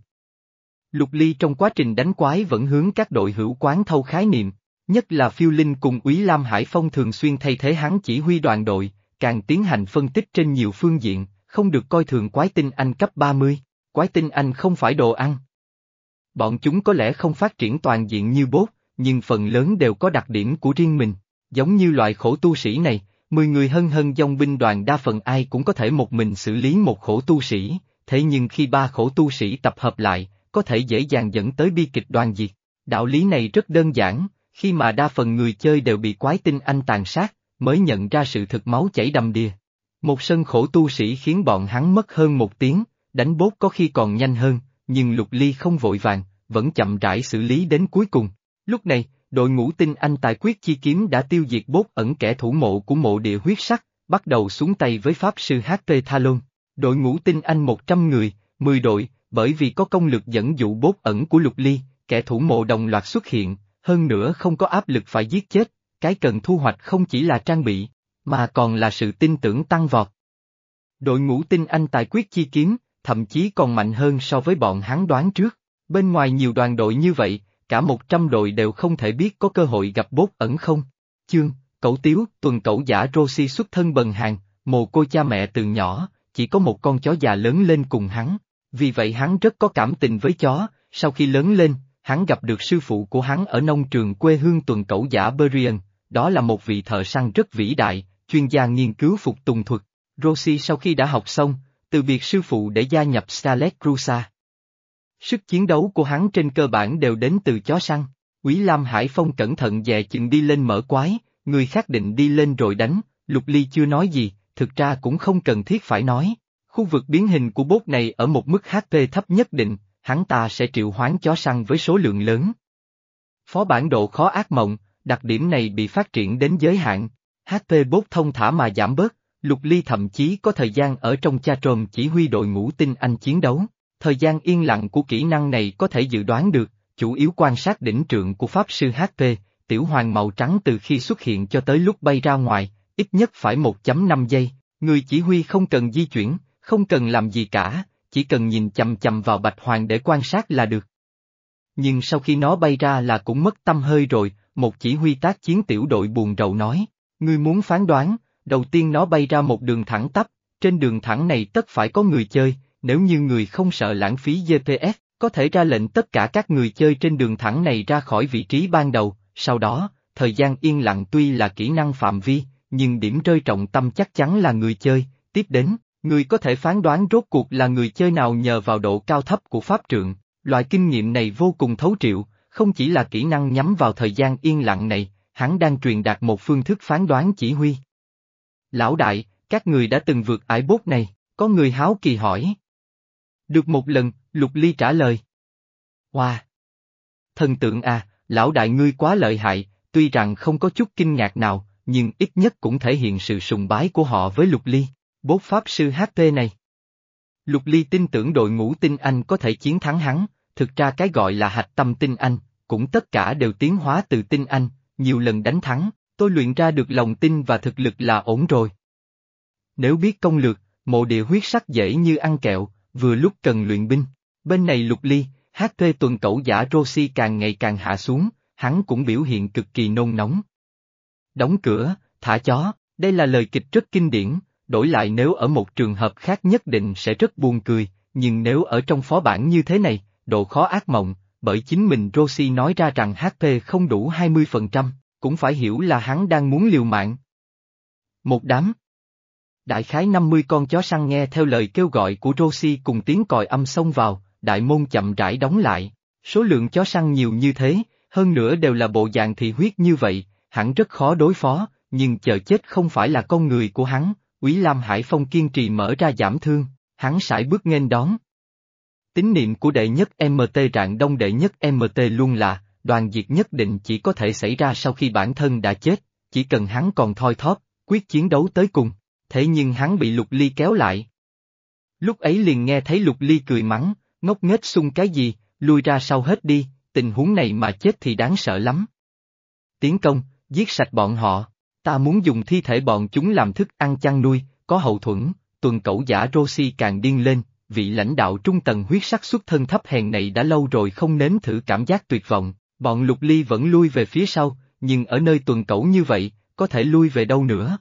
Lục Ly trong quá trình đánh quái vẫn hướng các đội hữu quán thâu khái niệm, Nhất là phiêu linh cùng Úy Lam Hải Phong thường xuyên thay thế hắn chỉ huy đoàn đội, càng tiến hành phân tích trên nhiều phương diện, không được coi thường quái tinh anh cấp 30, quái tinh anh không phải đồ ăn. Bọn chúng có lẽ không phát triển toàn diện như bốt, nhưng phần lớn đều có đặc điểm của riêng mình, giống như loại khổ tu sĩ này, 10 người hân hân dòng binh đoàn đa phần ai cũng có thể một mình xử lý một khổ tu sĩ, thế nhưng khi ba khổ tu sĩ tập hợp lại, có thể dễ dàng dẫn tới bi kịch đoàn diệt. Đạo lý này rất đơn giản, khi mà đa phần người chơi đều bị quái tinh anh tàn sát, mới nhận ra sự thực máu chảy đầm đìa. Một sân khổ tu sĩ khiến bọn hắn mất hơn một tiếng, đánh bốt có khi còn nhanh hơn, nhưng lục ly không vội vàng, vẫn chậm rãi xử lý đến cuối cùng. Lúc này, đội ngũ tinh anh tài quyết chi kiếm đã tiêu diệt bốt ẩn kẻ thủ mộ của mộ địa huyết sắc, bắt đầu xuống tay với pháp sư HP Thalon. Đội ngũ tinh anh 100 người, 10 đội, bởi vì có công lực dẫn dụ bốt ẩn của lục ly, kẻ thủ mộ đồng loạt xuất hiện, hơn nữa không có áp lực phải giết chết, cái cần thu hoạch không chỉ là trang bị, mà còn là sự tin tưởng tăng vọt. Đội ngũ tinh anh tài quyết chi kiếm, thậm chí còn mạnh hơn so với bọn hắn đoán trước. Bên ngoài nhiều đoàn đội như vậy, cả 100 đội đều không thể biết có cơ hội gặp bốt ẩn không. Chương, cậu tiếu, tuần cậu giả Rosie xuất thân bần hàng, mồ côi cha mẹ từ nhỏ, chỉ có một con chó già lớn lên cùng hắn. Vì vậy hắn rất có cảm tình với chó, sau khi lớn lên, hắn gặp được sư phụ của hắn ở nông trường quê hương tuần cẩu giả Berian, đó là một vị thợ săn rất vĩ đại, chuyên gia nghiên cứu phục tùng thuật. Rosie sau khi đã học xong, từ biệt sư phụ để gia nhập Scarlet Crusa. Sức chiến đấu của hắn trên cơ bản đều đến từ chó săn. Quý Lam Hải Phong cẩn thận dè chừng đi lên mở quái, người khác định đi lên rồi đánh, Lục Ly chưa nói gì, thực ra cũng không cần thiết phải nói. Khu vực biến hình của bốt này ở một mức HP thấp nhất định, hắn ta sẽ triệu hoán chó săn với số lượng lớn. Phó bản độ khó ác mộng, đặc điểm này bị phát triển đến giới hạn, HP bốt thông thả mà giảm bớt, Lục Ly thậm chí có thời gian ở trong cha trồm chỉ huy đội ngũ tinh anh chiến đấu. Thời gian yên lặng của kỹ năng này có thể dự đoán được, chủ yếu quan sát đỉnh trượng của Pháp Sư HP, tiểu hoàng màu trắng từ khi xuất hiện cho tới lúc bay ra ngoài, ít nhất phải 1.5 giây, người chỉ huy không cần di chuyển, không cần làm gì cả, chỉ cần nhìn chầm chầm vào bạch hoàng để quan sát là được. Nhưng sau khi nó bay ra là cũng mất tâm hơi rồi, một chỉ huy tác chiến tiểu đội buồn rầu nói, ngươi muốn phán đoán, đầu tiên nó bay ra một đường thẳng tắp, trên đường thẳng này tất phải có người chơi, nếu như người không sợ lãng phí GPS, có thể ra lệnh tất cả các người chơi trên đường thẳng này ra khỏi vị trí ban đầu, sau đó, thời gian yên lặng tuy là kỹ năng phạm vi, nhưng điểm rơi trọng tâm chắc chắn là người chơi, tiếp đến, người có thể phán đoán rốt cuộc là người chơi nào nhờ vào độ cao thấp của pháp trượng, loại kinh nghiệm này vô cùng thấu triệu, không chỉ là kỹ năng nhắm vào thời gian yên lặng này, hắn đang truyền đạt một phương thức phán đoán chỉ huy. Lão đại, các người đã từng vượt ải bốt này, có người háo kỳ hỏi. Được một lần, Lục Ly trả lời. Hoa! Thần tượng à, lão đại ngươi quá lợi hại, tuy rằng không có chút kinh ngạc nào, nhưng ít nhất cũng thể hiện sự sùng bái của họ với Lục Ly, bốt pháp sư HP này. Lục Ly tin tưởng đội ngũ tinh anh có thể chiến thắng hắn, thực ra cái gọi là hạch tâm tinh anh, cũng tất cả đều tiến hóa từ tinh anh, nhiều lần đánh thắng, tôi luyện ra được lòng tin và thực lực là ổn rồi. Nếu biết công lược, mộ địa huyết sắc dễ như ăn kẹo, vừa lúc cần luyện binh. Bên này lục ly, hát thuê tuần cẩu giả Roshi càng ngày càng hạ xuống, hắn cũng biểu hiện cực kỳ nôn nóng. Đóng cửa, thả chó, đây là lời kịch rất kinh điển, đổi lại nếu ở một trường hợp khác nhất định sẽ rất buồn cười, nhưng nếu ở trong phó bản như thế này, độ khó ác mộng, bởi chính mình Roshi nói ra rằng HP không đủ 20%, cũng phải hiểu là hắn đang muốn liều mạng. Một đám Đại khái 50 con chó săn nghe theo lời kêu gọi của Rosie cùng tiếng còi âm xông vào, đại môn chậm rãi đóng lại. Số lượng chó săn nhiều như thế, hơn nữa đều là bộ dạng thị huyết như vậy, hẳn rất khó đối phó, nhưng chờ chết không phải là con người của hắn, Quý Lam Hải Phong kiên trì mở ra giảm thương, hắn sải bước nghênh đón. Tín niệm của đệ nhất MT rạng đông đệ nhất MT luôn là, đoàn diệt nhất định chỉ có thể xảy ra sau khi bản thân đã chết, chỉ cần hắn còn thoi thóp, quyết chiến đấu tới cùng thế nhưng hắn bị Lục Ly kéo lại. Lúc ấy liền nghe thấy Lục Ly cười mắng, ngốc nghếch xung cái gì, lui ra sau hết đi, tình huống này mà chết thì đáng sợ lắm. Tiến công, giết sạch bọn họ, ta muốn dùng thi thể bọn chúng làm thức ăn chăn nuôi, có hậu thuẫn, tuần cẩu giả Rossi càng điên lên, vị lãnh đạo trung tầng huyết sắc xuất thân thấp hèn này đã lâu rồi không nếm thử cảm giác tuyệt vọng, bọn lục ly vẫn lui về phía sau, nhưng ở nơi tuần cẩu như vậy, có thể lui về đâu nữa.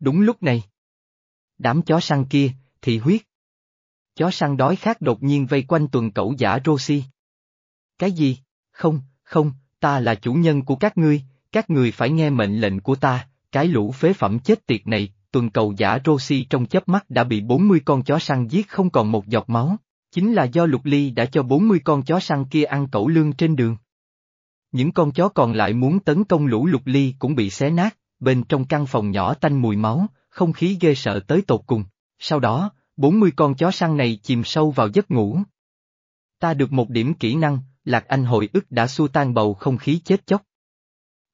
Đúng lúc này. Đám chó săn kia, thị huyết. Chó săn đói khát đột nhiên vây quanh tuần cẩu giả Rosie. Cái gì? Không, không, ta là chủ nhân của các ngươi, các người phải nghe mệnh lệnh của ta, cái lũ phế phẩm chết tiệt này, tuần cầu giả Rosie trong chớp mắt đã bị 40 con chó săn giết không còn một giọt máu, chính là do Lục Ly đã cho 40 con chó săn kia ăn cẩu lương trên đường. Những con chó còn lại muốn tấn công lũ Lục Ly cũng bị xé nát, bên trong căn phòng nhỏ tanh mùi máu, không khí ghê sợ tới tột cùng. Sau đó, 40 con chó săn này chìm sâu vào giấc ngủ. Ta được một điểm kỹ năng, Lạc Anh hồi ức đã xua tan bầu không khí chết chóc.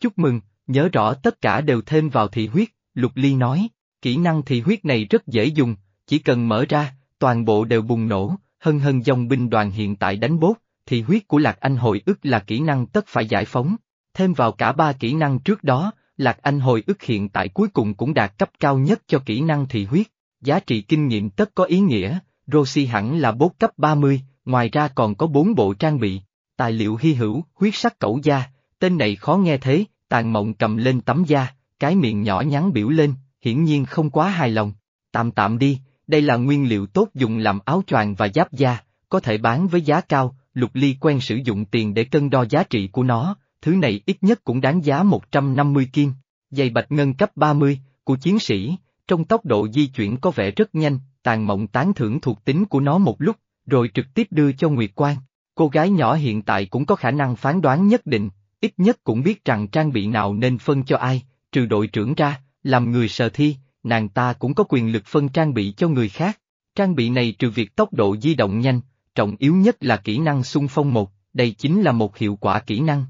Chúc mừng, nhớ rõ tất cả đều thêm vào thị huyết, Lục Ly nói, kỹ năng thị huyết này rất dễ dùng, chỉ cần mở ra, toàn bộ đều bùng nổ, hân hân dòng binh đoàn hiện tại đánh bốt, thị huyết của Lạc Anh hồi ức là kỹ năng tất phải giải phóng, thêm vào cả ba kỹ năng trước đó, Lạc Anh hồi ức hiện tại cuối cùng cũng đạt cấp cao nhất cho kỹ năng thị huyết, giá trị kinh nghiệm tất có ý nghĩa, Rosie hẳn là bốt cấp 30, ngoài ra còn có 4 bộ trang bị, tài liệu hy hữu, huyết sắc cẩu da, tên này khó nghe thế, tàn mộng cầm lên tấm da, cái miệng nhỏ nhắn biểu lên, hiển nhiên không quá hài lòng, tạm tạm đi, đây là nguyên liệu tốt dùng làm áo choàng và giáp da, có thể bán với giá cao, Lục Ly quen sử dụng tiền để cân đo giá trị của nó, thứ này ít nhất cũng đáng giá 150 kim. Giày bạch ngân cấp 30, của chiến sĩ, trong tốc độ di chuyển có vẻ rất nhanh, tàn mộng tán thưởng thuộc tính của nó một lúc, rồi trực tiếp đưa cho Nguyệt Quang. Cô gái nhỏ hiện tại cũng có khả năng phán đoán nhất định, ít nhất cũng biết rằng trang bị nào nên phân cho ai, trừ đội trưởng ra, làm người sờ thi, nàng ta cũng có quyền lực phân trang bị cho người khác. Trang bị này trừ việc tốc độ di động nhanh, trọng yếu nhất là kỹ năng xung phong một, đây chính là một hiệu quả kỹ năng.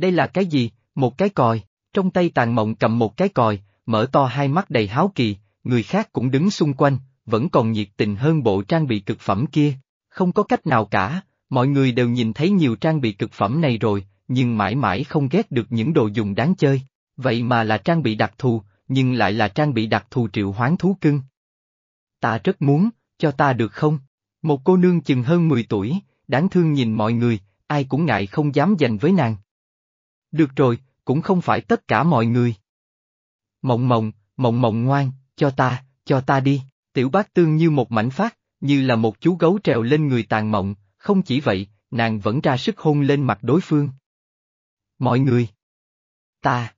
Đây là cái gì? Một cái còi, trong tay tàn mộng cầm một cái còi, mở to hai mắt đầy háo kỳ, người khác cũng đứng xung quanh, vẫn còn nhiệt tình hơn bộ trang bị cực phẩm kia. Không có cách nào cả, mọi người đều nhìn thấy nhiều trang bị cực phẩm này rồi, nhưng mãi mãi không ghét được những đồ dùng đáng chơi. Vậy mà là trang bị đặc thù, nhưng lại là trang bị đặc thù triệu hoán thú cưng. Ta rất muốn, cho ta được không? Một cô nương chừng hơn 10 tuổi, đáng thương nhìn mọi người, ai cũng ngại không dám dành với nàng. Được rồi, cũng không phải tất cả mọi người. Mộng mộng, mộng mộng ngoan, cho ta, cho ta đi, tiểu bác tương như một mảnh phát, như là một chú gấu trèo lên người tàn mộng, không chỉ vậy, nàng vẫn ra sức hôn lên mặt đối phương. Mọi người! Ta!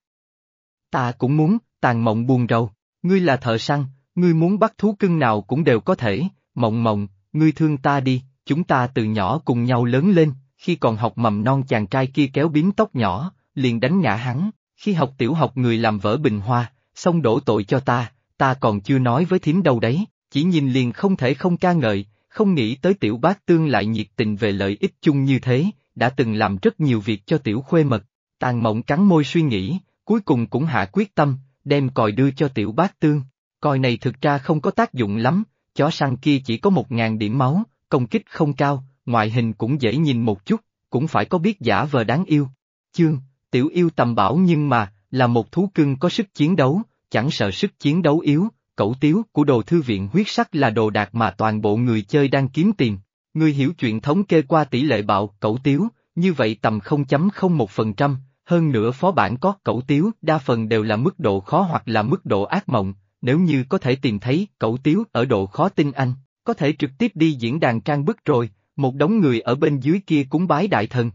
Ta cũng muốn, tàn mộng buồn rầu, ngươi là thợ săn, ngươi muốn bắt thú cưng nào cũng đều có thể, mộng mộng, ngươi thương ta đi, chúng ta từ nhỏ cùng nhau lớn lên, khi còn học mầm non chàng trai kia kéo biến tóc nhỏ, liền đánh ngã hắn, khi học tiểu học người làm vỡ bình hoa, xong đổ tội cho ta, ta còn chưa nói với thím đâu đấy, chỉ nhìn liền không thể không ca ngợi, không nghĩ tới tiểu bác tương lại nhiệt tình về lợi ích chung như thế, đã từng làm rất nhiều việc cho tiểu khuê mật, tàn mộng cắn môi suy nghĩ, cuối cùng cũng hạ quyết tâm, đem còi đưa cho tiểu bác tương. Còi này thực ra không có tác dụng lắm, chó săn kia chỉ có một ngàn điểm máu, công kích không cao, ngoại hình cũng dễ nhìn một chút, cũng phải có biết giả vờ đáng yêu. Chương, tiểu yêu tầm bảo nhưng mà, là một thú cưng có sức chiến đấu, chẳng sợ sức chiến đấu yếu, cẩu tiếu của đồ thư viện huyết sắc là đồ đạc mà toàn bộ người chơi đang kiếm tìm. Người hiểu chuyện thống kê qua tỷ lệ bạo cẩu tiếu, như vậy tầm 0.01%, hơn nữa phó bản có cẩu tiếu đa phần đều là mức độ khó hoặc là mức độ ác mộng, nếu như có thể tìm thấy cẩu tiếu ở độ khó tin anh, có thể trực tiếp đi diễn đàn trang bức rồi, một đống người ở bên dưới kia cúng bái đại thần.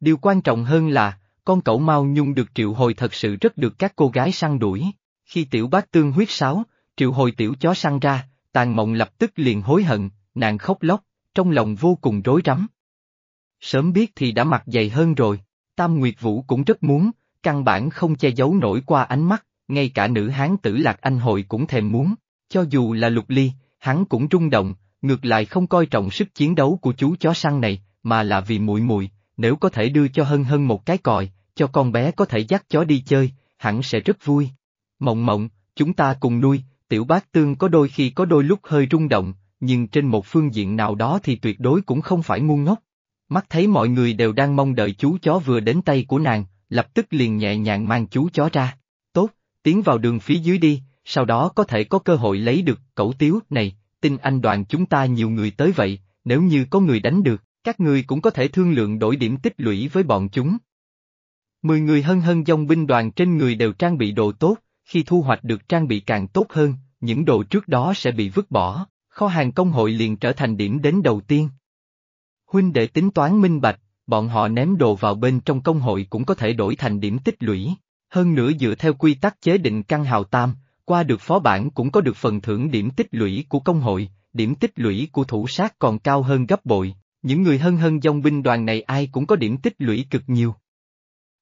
Điều quan trọng hơn là, con cẩu Mao Nhung được triệu hồi thật sự rất được các cô gái săn đuổi. Khi tiểu bác tương huyết sáo, triệu hồi tiểu chó săn ra, tàn mộng lập tức liền hối hận, nàng khóc lóc, trong lòng vô cùng rối rắm. Sớm biết thì đã mặc dày hơn rồi, Tam Nguyệt Vũ cũng rất muốn, căn bản không che giấu nổi qua ánh mắt, ngay cả nữ hán tử lạc anh hội cũng thèm muốn, cho dù là lục ly, hắn cũng rung động, ngược lại không coi trọng sức chiến đấu của chú chó săn này, mà là vì muội muội, nếu có thể đưa cho hân hân một cái còi, cho con bé có thể dắt chó đi chơi, hẳn sẽ rất vui. Mộng mộng, chúng ta cùng nuôi, tiểu bác tương có đôi khi có đôi lúc hơi rung động, nhưng trên một phương diện nào đó thì tuyệt đối cũng không phải ngu ngốc. Mắt thấy mọi người đều đang mong đợi chú chó vừa đến tay của nàng, lập tức liền nhẹ nhàng mang chú chó ra. Tốt, tiến vào đường phía dưới đi, sau đó có thể có cơ hội lấy được cẩu tiếu này, tin anh đoàn chúng ta nhiều người tới vậy, nếu như có người đánh được, các người cũng có thể thương lượng đổi điểm tích lũy với bọn chúng. Mười người hân hân dòng binh đoàn trên người đều trang bị đồ tốt, khi thu hoạch được trang bị càng tốt hơn, những đồ trước đó sẽ bị vứt bỏ, kho hàng công hội liền trở thành điểm đến đầu tiên. Huynh đệ tính toán minh bạch, bọn họ ném đồ vào bên trong công hội cũng có thể đổi thành điểm tích lũy, hơn nữa dựa theo quy tắc chế định căn hào tam, qua được phó bản cũng có được phần thưởng điểm tích lũy của công hội, điểm tích lũy của thủ sát còn cao hơn gấp bội, những người hân hân dòng binh đoàn này ai cũng có điểm tích lũy cực nhiều.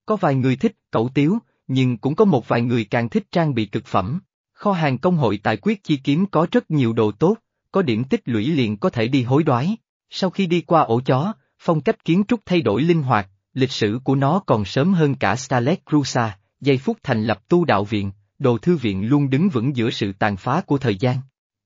Có vài người thích cẩu tiếu, nhưng cũng có một vài người càng thích trang bị cực phẩm. Kho hàng công hội tại quyết chi kiếm có rất nhiều đồ tốt, có điểm tích lũy liền có thể đi hối đoái. Sau khi đi qua ổ chó, phong cách kiến trúc thay đổi linh hoạt, lịch sử của nó còn sớm hơn cả Starlet Crusa, giây phút thành lập tu đạo viện, đồ thư viện luôn đứng vững giữa sự tàn phá của thời gian.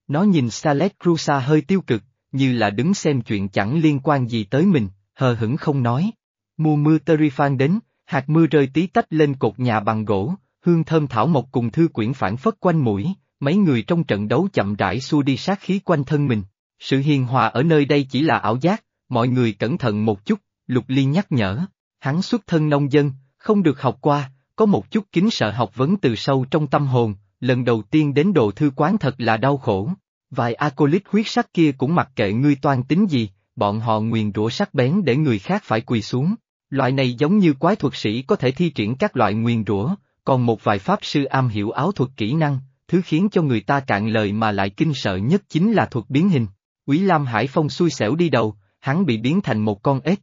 Nó nhìn Starlet Crusa hơi tiêu cực, như là đứng xem chuyện chẳng liên quan gì tới mình, hờ hững không nói. Mùa mưa Terrifan đến, hạt mưa rơi tí tách lên cột nhà bằng gỗ, hương thơm thảo mộc cùng thư quyển phản phất quanh mũi, mấy người trong trận đấu chậm rãi xua đi sát khí quanh thân mình. Sự hiền hòa ở nơi đây chỉ là ảo giác, mọi người cẩn thận một chút, Lục Ly nhắc nhở. Hắn xuất thân nông dân, không được học qua, có một chút kính sợ học vấn từ sâu trong tâm hồn, lần đầu tiên đến đồ thư quán thật là đau khổ. Vài acolyte huyết sắc kia cũng mặc kệ ngươi toan tính gì, bọn họ nguyền rủa sắc bén để người khác phải quỳ xuống. Loại này giống như quái thuật sĩ có thể thi triển các loại nguyền rủa, còn một vài pháp sư am hiểu áo thuật kỹ năng, thứ khiến cho người ta cạn lời mà lại kinh sợ nhất chính là thuật biến hình. Quý Lam Hải Phong xui xẻo đi đầu, hắn bị biến thành một con ếch.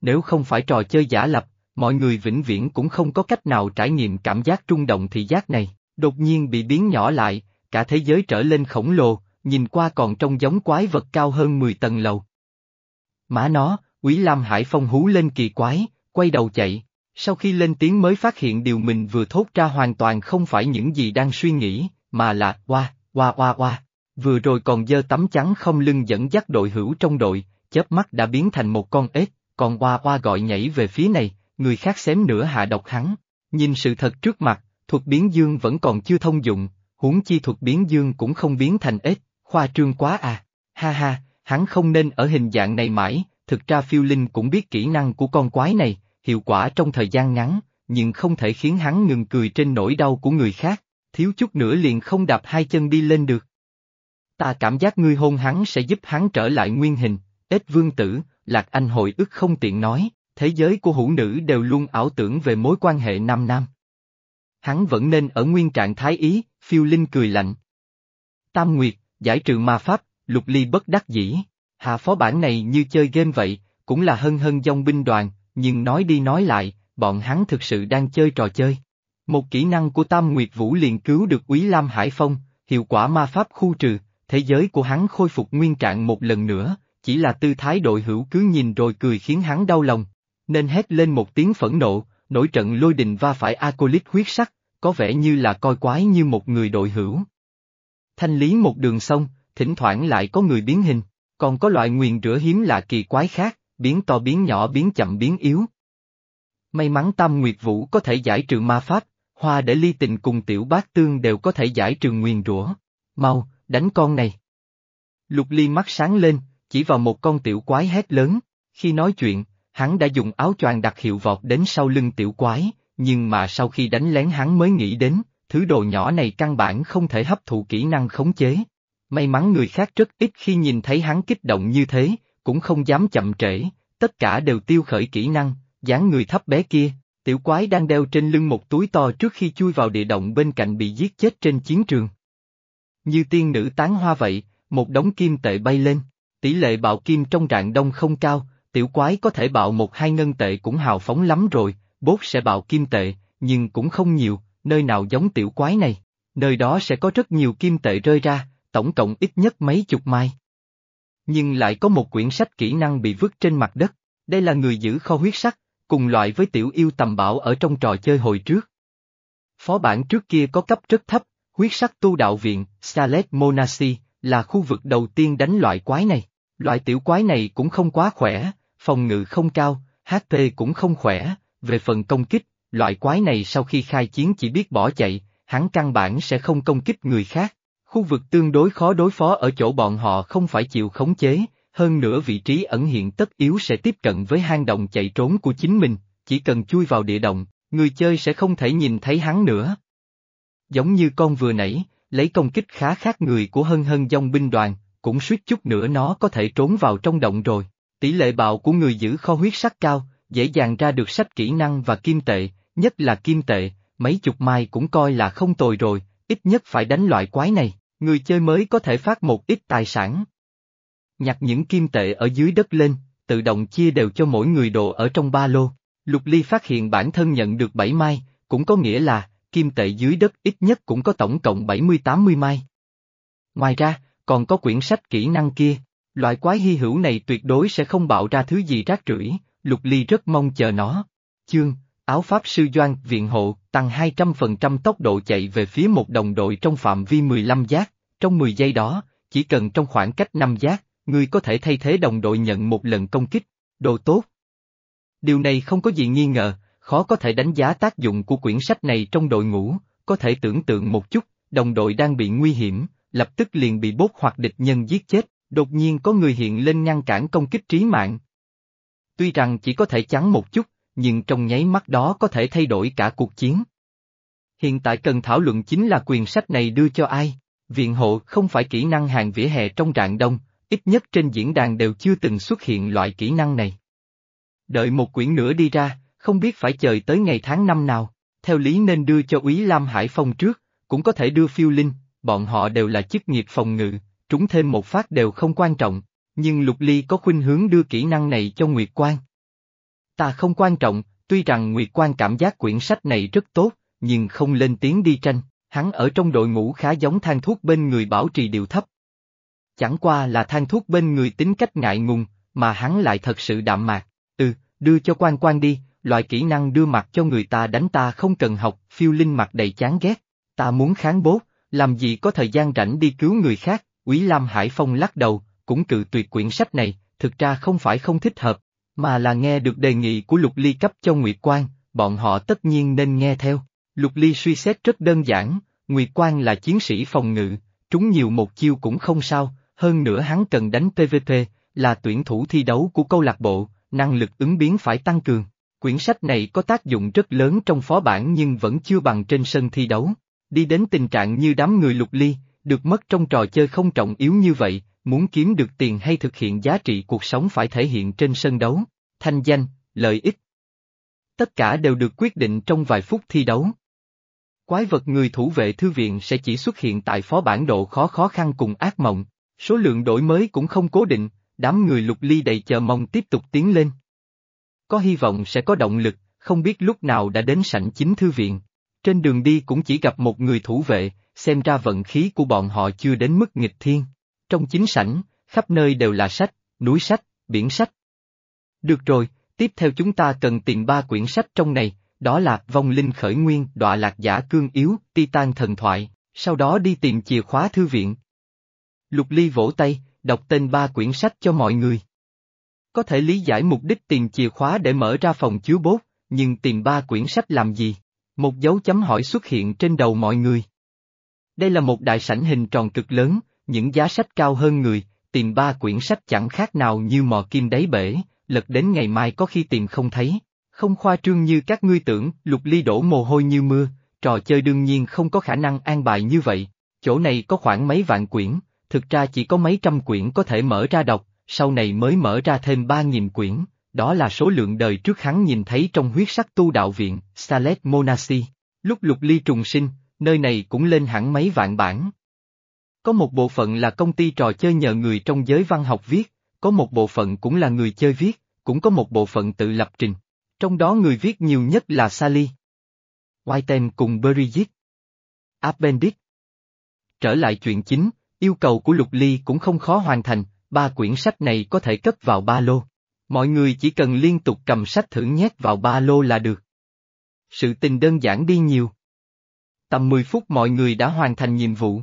Nếu không phải trò chơi giả lập, mọi người vĩnh viễn cũng không có cách nào trải nghiệm cảm giác trung động thị giác này, đột nhiên bị biến nhỏ lại, cả thế giới trở lên khổng lồ, nhìn qua còn trông giống quái vật cao hơn 10 tầng lầu. Má nó, Quý Lam Hải Phong hú lên kỳ quái, quay đầu chạy, sau khi lên tiếng mới phát hiện điều mình vừa thốt ra hoàn toàn không phải những gì đang suy nghĩ, mà là, oa, oa oa oa. Vừa rồi còn dơ tấm trắng không lưng dẫn dắt đội hữu trong đội, chớp mắt đã biến thành một con ếch, còn oa oa gọi nhảy về phía này, người khác xém nữa hạ độc hắn. Nhìn sự thật trước mặt, thuật biến dương vẫn còn chưa thông dụng, huống chi thuật biến dương cũng không biến thành ếch, khoa trương quá à, ha ha, hắn không nên ở hình dạng này mãi, thực ra phiêu linh cũng biết kỹ năng của con quái này, hiệu quả trong thời gian ngắn, nhưng không thể khiến hắn ngừng cười trên nỗi đau của người khác, thiếu chút nữa liền không đạp hai chân đi lên được. Ta cảm giác ngươi hôn hắn sẽ giúp hắn trở lại nguyên hình, ếch vương tử, Lạc Anh hồi ức không tiện nói, thế giới của hữu nữ đều luôn ảo tưởng về mối quan hệ nam nam. Hắn vẫn nên ở nguyên trạng thái ý, phiêu linh cười lạnh. Tam Nguyệt, giải trừ ma pháp, lục ly bất đắc dĩ. Hạ phó bản này như chơi game vậy, cũng là hân hân dòng binh đoàn, nhưng nói đi nói lại, bọn hắn thực sự đang chơi trò chơi. Một kỹ năng của Tam Nguyệt Vũ liền cứu được Úy Lam Hải Phong, hiệu quả ma pháp khu trừ, thế giới của hắn khôi phục nguyên trạng một lần nữa, chỉ là tư thái đội hữu cứ nhìn rồi cười khiến hắn đau lòng, nên hét lên một tiếng phẫn nộ, nổi trận lôi đình va phải Acolyt huyết sắc, có vẻ như là coi quái như một người đội hữu. Thanh lý một đường sông, thỉnh thoảng lại có người biến hình, còn có loại nguyền rửa hiếm lạ kỳ quái khác, biến to biến nhỏ biến chậm biến yếu. May mắn Tam Nguyệt Vũ có thể giải trừ ma pháp, Hoa để ly tình cùng tiểu bát tương đều có thể giải trừ nguyền rủa. Mau, đánh con này. Lục ly mắt sáng lên, chỉ vào một con tiểu quái hét lớn, khi nói chuyện, hắn đã dùng áo choàng đặt hiệu vọt đến sau lưng tiểu quái, nhưng mà sau khi đánh lén hắn mới nghĩ đến, thứ đồ nhỏ này căn bản không thể hấp thụ kỹ năng khống chế. May mắn người khác rất ít khi nhìn thấy hắn kích động như thế, cũng không dám chậm trễ, tất cả đều tiêu khởi kỹ năng, dáng người thấp bé kia, tiểu quái đang đeo trên lưng một túi to trước khi chui vào địa động bên cạnh bị giết chết trên chiến trường. Như tiên nữ tán hoa vậy, một đống kim tệ bay lên, tỷ lệ bạo kim trong rạng đông không cao, tiểu quái có thể bạo một hai ngân tệ cũng hào phóng lắm rồi, bốt sẽ bạo kim tệ, nhưng cũng không nhiều, nơi nào giống tiểu quái này, nơi đó sẽ có rất nhiều kim tệ rơi ra, tổng cộng ít nhất mấy chục mai. Nhưng lại có một quyển sách kỹ năng bị vứt trên mặt đất, đây là người giữ kho huyết sắc, cùng loại với tiểu yêu tầm bảo ở trong trò chơi hồi trước. Phó bản trước kia có cấp rất thấp, huyết sắc tu đạo viện, Scarlet Monasi, là khu vực đầu tiên đánh loại quái này. Loại tiểu quái này cũng không quá khỏe, phòng ngự không cao, HP cũng không khỏe, về phần công kích, loại quái này sau khi khai chiến chỉ biết bỏ chạy, hắn căn bản sẽ không công kích người khác. Khu vực tương đối khó đối phó ở chỗ bọn họ không phải chịu khống chế, hơn nữa vị trí ẩn hiện tất yếu sẽ tiếp cận với hang động chạy trốn của chính mình, chỉ cần chui vào địa động, người chơi sẽ không thể nhìn thấy hắn nữa. Giống như con vừa nãy, lấy công kích khá khác người của hân hân dòng binh đoàn, cũng suýt chút nữa nó có thể trốn vào trong động rồi. Tỷ lệ bạo của người giữ kho huyết sắc cao, dễ dàng ra được sách kỹ năng và kim tệ, nhất là kim tệ, mấy chục mai cũng coi là không tồi rồi, ít nhất phải đánh loại quái này, người chơi mới có thể phát một ít tài sản. Nhặt những kim tệ ở dưới đất lên, tự động chia đều cho mỗi người đồ ở trong ba lô. Lục Ly phát hiện bản thân nhận được 7 mai, cũng có nghĩa là, kim tệ dưới đất ít nhất cũng có tổng cộng 70-80 mai. Ngoài ra, còn có quyển sách kỹ năng kia, loại quái hy hữu này tuyệt đối sẽ không bạo ra thứ gì rác rưởi, Lục Ly rất mong chờ nó. Chương, áo pháp sư Doan viện hộ, tăng 200% tốc độ chạy về phía một đồng đội trong phạm vi 15 giác, trong 10 giây đó, chỉ cần trong khoảng cách 5 giác, ngươi có thể thay thế đồng đội nhận một lần công kích, đồ tốt. Điều này không có gì nghi ngờ, khó có thể đánh giá tác dụng của quyển sách này trong đội ngũ, có thể tưởng tượng một chút, đồng đội đang bị nguy hiểm, lập tức liền bị bốt hoặc địch nhân giết chết, đột nhiên có người hiện lên ngăn cản công kích trí mạng. Tuy rằng chỉ có thể chắn một chút, nhưng trong nháy mắt đó có thể thay đổi cả cuộc chiến. Hiện tại cần thảo luận chính là quyền sách này đưa cho ai, viện hộ không phải kỹ năng hàng vỉa hè trong rạng đông, ít nhất trên diễn đàn đều chưa từng xuất hiện loại kỹ năng này. Đợi một quyển nữa đi ra, không biết phải chờ tới ngày tháng năm nào, theo lý nên đưa cho Úy Lam Hải Phong trước, cũng có thể đưa phiêu linh, bọn họ đều là chức nghiệp phòng ngự, trúng thêm một phát đều không quan trọng, nhưng Lục Ly có khuynh hướng đưa kỹ năng này cho Nguyệt Quan. Ta không quan trọng, tuy rằng Nguyệt Quan cảm giác quyển sách này rất tốt, nhưng không lên tiếng đi tranh, hắn ở trong đội ngũ khá giống than thuốc bên người bảo trì điều thấp. Chẳng qua là than thuốc bên người tính cách ngại ngùng, mà hắn lại thật sự đạm mạc, ừ, đưa cho quan quan đi, loại kỹ năng đưa mặt cho người ta đánh ta không cần học, phiêu linh mặt đầy chán ghét, ta muốn kháng bốt, làm gì có thời gian rảnh đi cứu người khác, Quý Lam Hải Phong lắc đầu, cũng cự tuyệt quyển sách này, thực ra không phải không thích hợp, mà là nghe được đề nghị của Lục Ly cấp cho Nguyệt Quan, bọn họ tất nhiên nên nghe theo. Lục Ly suy xét rất đơn giản, Nguyệt Quan là chiến sĩ phòng ngự, trúng nhiều một chiêu cũng không sao, hơn nữa hắn cần đánh PVP, là tuyển thủ thi đấu của câu lạc bộ, năng lực ứng biến phải tăng cường. Quyển sách này có tác dụng rất lớn trong phó bản nhưng vẫn chưa bằng trên sân thi đấu. Đi đến tình trạng như đám người lục ly, được mất trong trò chơi không trọng yếu như vậy, muốn kiếm được tiền hay thực hiện giá trị cuộc sống phải thể hiện trên sân đấu, thanh danh, lợi ích. Tất cả đều được quyết định trong vài phút thi đấu. Quái vật người thủ vệ thư viện sẽ chỉ xuất hiện tại phó bản độ khó khó khăn cùng ác mộng, số lượng đổi mới cũng không cố định, đám người lục ly đầy chờ mong tiếp tục tiến lên. Có hy vọng sẽ có động lực, không biết lúc nào đã đến sảnh chính thư viện. Trên đường đi cũng chỉ gặp một người thủ vệ, xem ra vận khí của bọn họ chưa đến mức nghịch thiên. Trong chính sảnh, khắp nơi đều là sách, núi sách, biển sách. Được rồi, tiếp theo chúng ta cần tìm ba quyển sách trong này, đó là Vong Linh Khởi Nguyên, Đọa Lạc Giả Cương Yếu, Titan Thần Thoại, sau đó đi tìm chìa khóa thư viện. Lục Ly vỗ tay, đọc tên ba quyển sách cho mọi người. Có thể lý giải mục đích tìm chìa khóa để mở ra phòng chứa bốt, nhưng tìm ba quyển sách làm gì? Một dấu chấm hỏi xuất hiện trên đầu mọi người. Đây là một đại sảnh hình tròn cực lớn, những giá sách cao hơn người, tìm ba quyển sách chẳng khác nào như mò kim đáy bể, lật đến ngày mai có khi tìm không thấy. Không khoa trương như các ngươi tưởng, lục ly đổ mồ hôi như mưa, trò chơi đương nhiên không có khả năng an bài như vậy. Chỗ này có khoảng mấy vạn quyển, thực ra chỉ có mấy trăm quyển có thể mở ra đọc, sau này mới mở ra thêm ba nghìn quyển, đó là số lượng đời trước hắn nhìn thấy trong huyết sắc tu đạo viện, Salet Monasi. Lúc lục ly trùng sinh, nơi này cũng lên hẳn mấy vạn bản. Có một bộ phận là công ty trò chơi nhờ người trong giới văn học viết, có một bộ phận cũng là người chơi viết, cũng có một bộ phận tự lập trình. Trong đó người viết nhiều nhất là Sally. Whiten cùng Brigitte. Appendix. Trở lại chuyện chính, yêu cầu của Lục Ly cũng không khó hoàn thành, ba quyển sách này có thể cất vào ba lô. Mọi người chỉ cần liên tục cầm sách thử nhét vào ba lô là được. Sự tình đơn giản đi nhiều. Tầm 10 phút mọi người đã hoàn thành nhiệm vụ.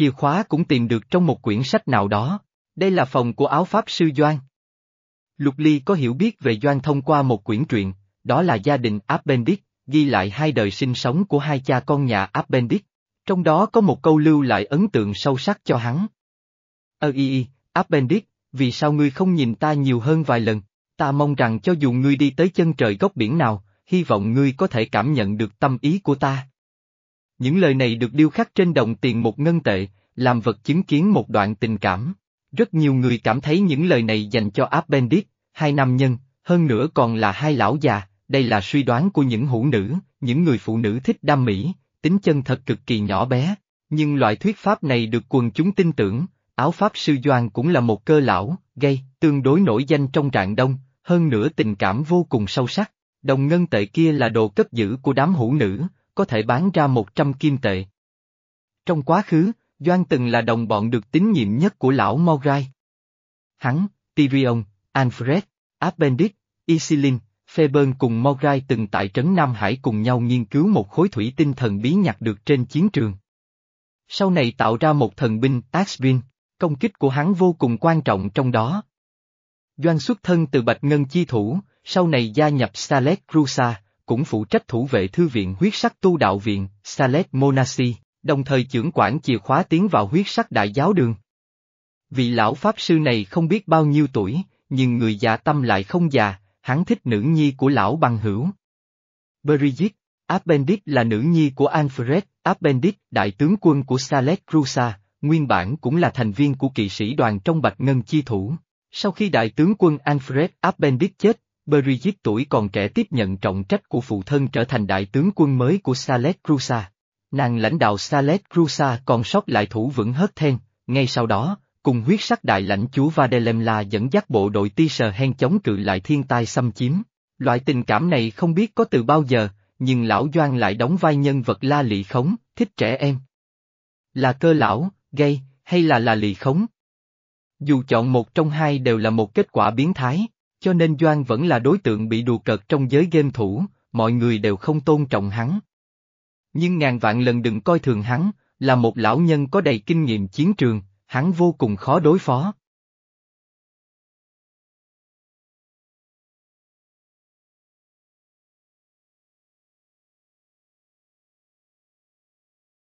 Chìa khóa cũng tìm được trong một quyển sách nào đó, đây là phòng của áo pháp sư Doan. Lục Ly có hiểu biết về Doan thông qua một quyển truyện, đó là gia đình Appendix, ghi lại hai đời sinh sống của hai cha con nhà Appendix. Trong đó có một câu lưu lại ấn tượng sâu sắc cho hắn. Ơ y y, Appendix, vì sao ngươi không nhìn ta nhiều hơn vài lần, ta mong rằng cho dù ngươi đi tới chân trời góc biển nào, hy vọng ngươi có thể cảm nhận được tâm ý của ta. Những lời này được điêu khắc trên đồng tiền một ngân tệ, làm vật chứng kiến một đoạn tình cảm. Rất nhiều người cảm thấy những lời này dành cho Appendix, hai nam nhân, hơn nữa còn là hai lão già, đây là suy đoán của những hữu nữ, những người phụ nữ thích đam mỹ, tính chân thật cực kỳ nhỏ bé. Nhưng loại thuyết pháp này được quần chúng tin tưởng, áo pháp sư Doan cũng là một cơ lão, gây, tương đối nổi danh trong trạng đông, hơn nữa tình cảm vô cùng sâu sắc. Đồng ngân tệ kia là đồ cất giữ của đám hữu nữ, có thể bán ra 100 kim tệ. Trong quá khứ, Doan từng là đồng bọn được tín nhiệm nhất của lão Mograi. Hắn, Tyrion, Alfred, Appendix, Isilin, Phaeburn cùng Mograi từng tại trấn Nam Hải cùng nhau nghiên cứu một khối thủy tinh thần bí nhặt được trên chiến trường. Sau này tạo ra một thần binh Axvin, công kích của hắn vô cùng quan trọng trong đó. Doan xuất thân từ Bạch Ngân Chi Thủ, sau này gia nhập Salet Rusa, cũng phụ trách thủ vệ thư viện huyết sắc tu đạo viện, Salet Monasi, đồng thời trưởng quản chìa khóa tiến vào huyết sắc đại giáo đường. Vị lão pháp sư này không biết bao nhiêu tuổi, nhưng người già tâm lại không già, hắn thích nữ nhi của lão bằng hữu. Brigitte, Appendix là nữ nhi của Alfred, Appendix đại tướng quân của Salet Rusa, nguyên bản cũng là thành viên của kỵ sĩ đoàn trong Bạch Ngân Chi Thủ. Sau khi đại tướng quân Alfred Appendix chết, Brigitte tuổi còn trẻ tiếp nhận trọng trách của phụ thân trở thành đại tướng quân mới của Salet Rusa. Nàng lãnh đạo Salet Rusa còn sót lại thủ vững hớt then, ngay sau đó, cùng huyết sắc đại lãnh chúa Vadelemla dẫn dắt bộ đội ti sờ hen chống cự lại thiên tai xâm chiếm. Loại tình cảm này không biết có từ bao giờ, nhưng lão Doan lại đóng vai nhân vật la lị khống, thích trẻ em. Là cơ lão, gay, hay là là lì khống? Dù chọn một trong hai đều là một kết quả biến thái, cho nên Doan vẫn là đối tượng bị đùa cợt trong giới game thủ, mọi người đều không tôn trọng hắn. Nhưng ngàn vạn lần đừng coi thường hắn, là một lão nhân có đầy kinh nghiệm chiến trường, hắn vô cùng khó đối phó.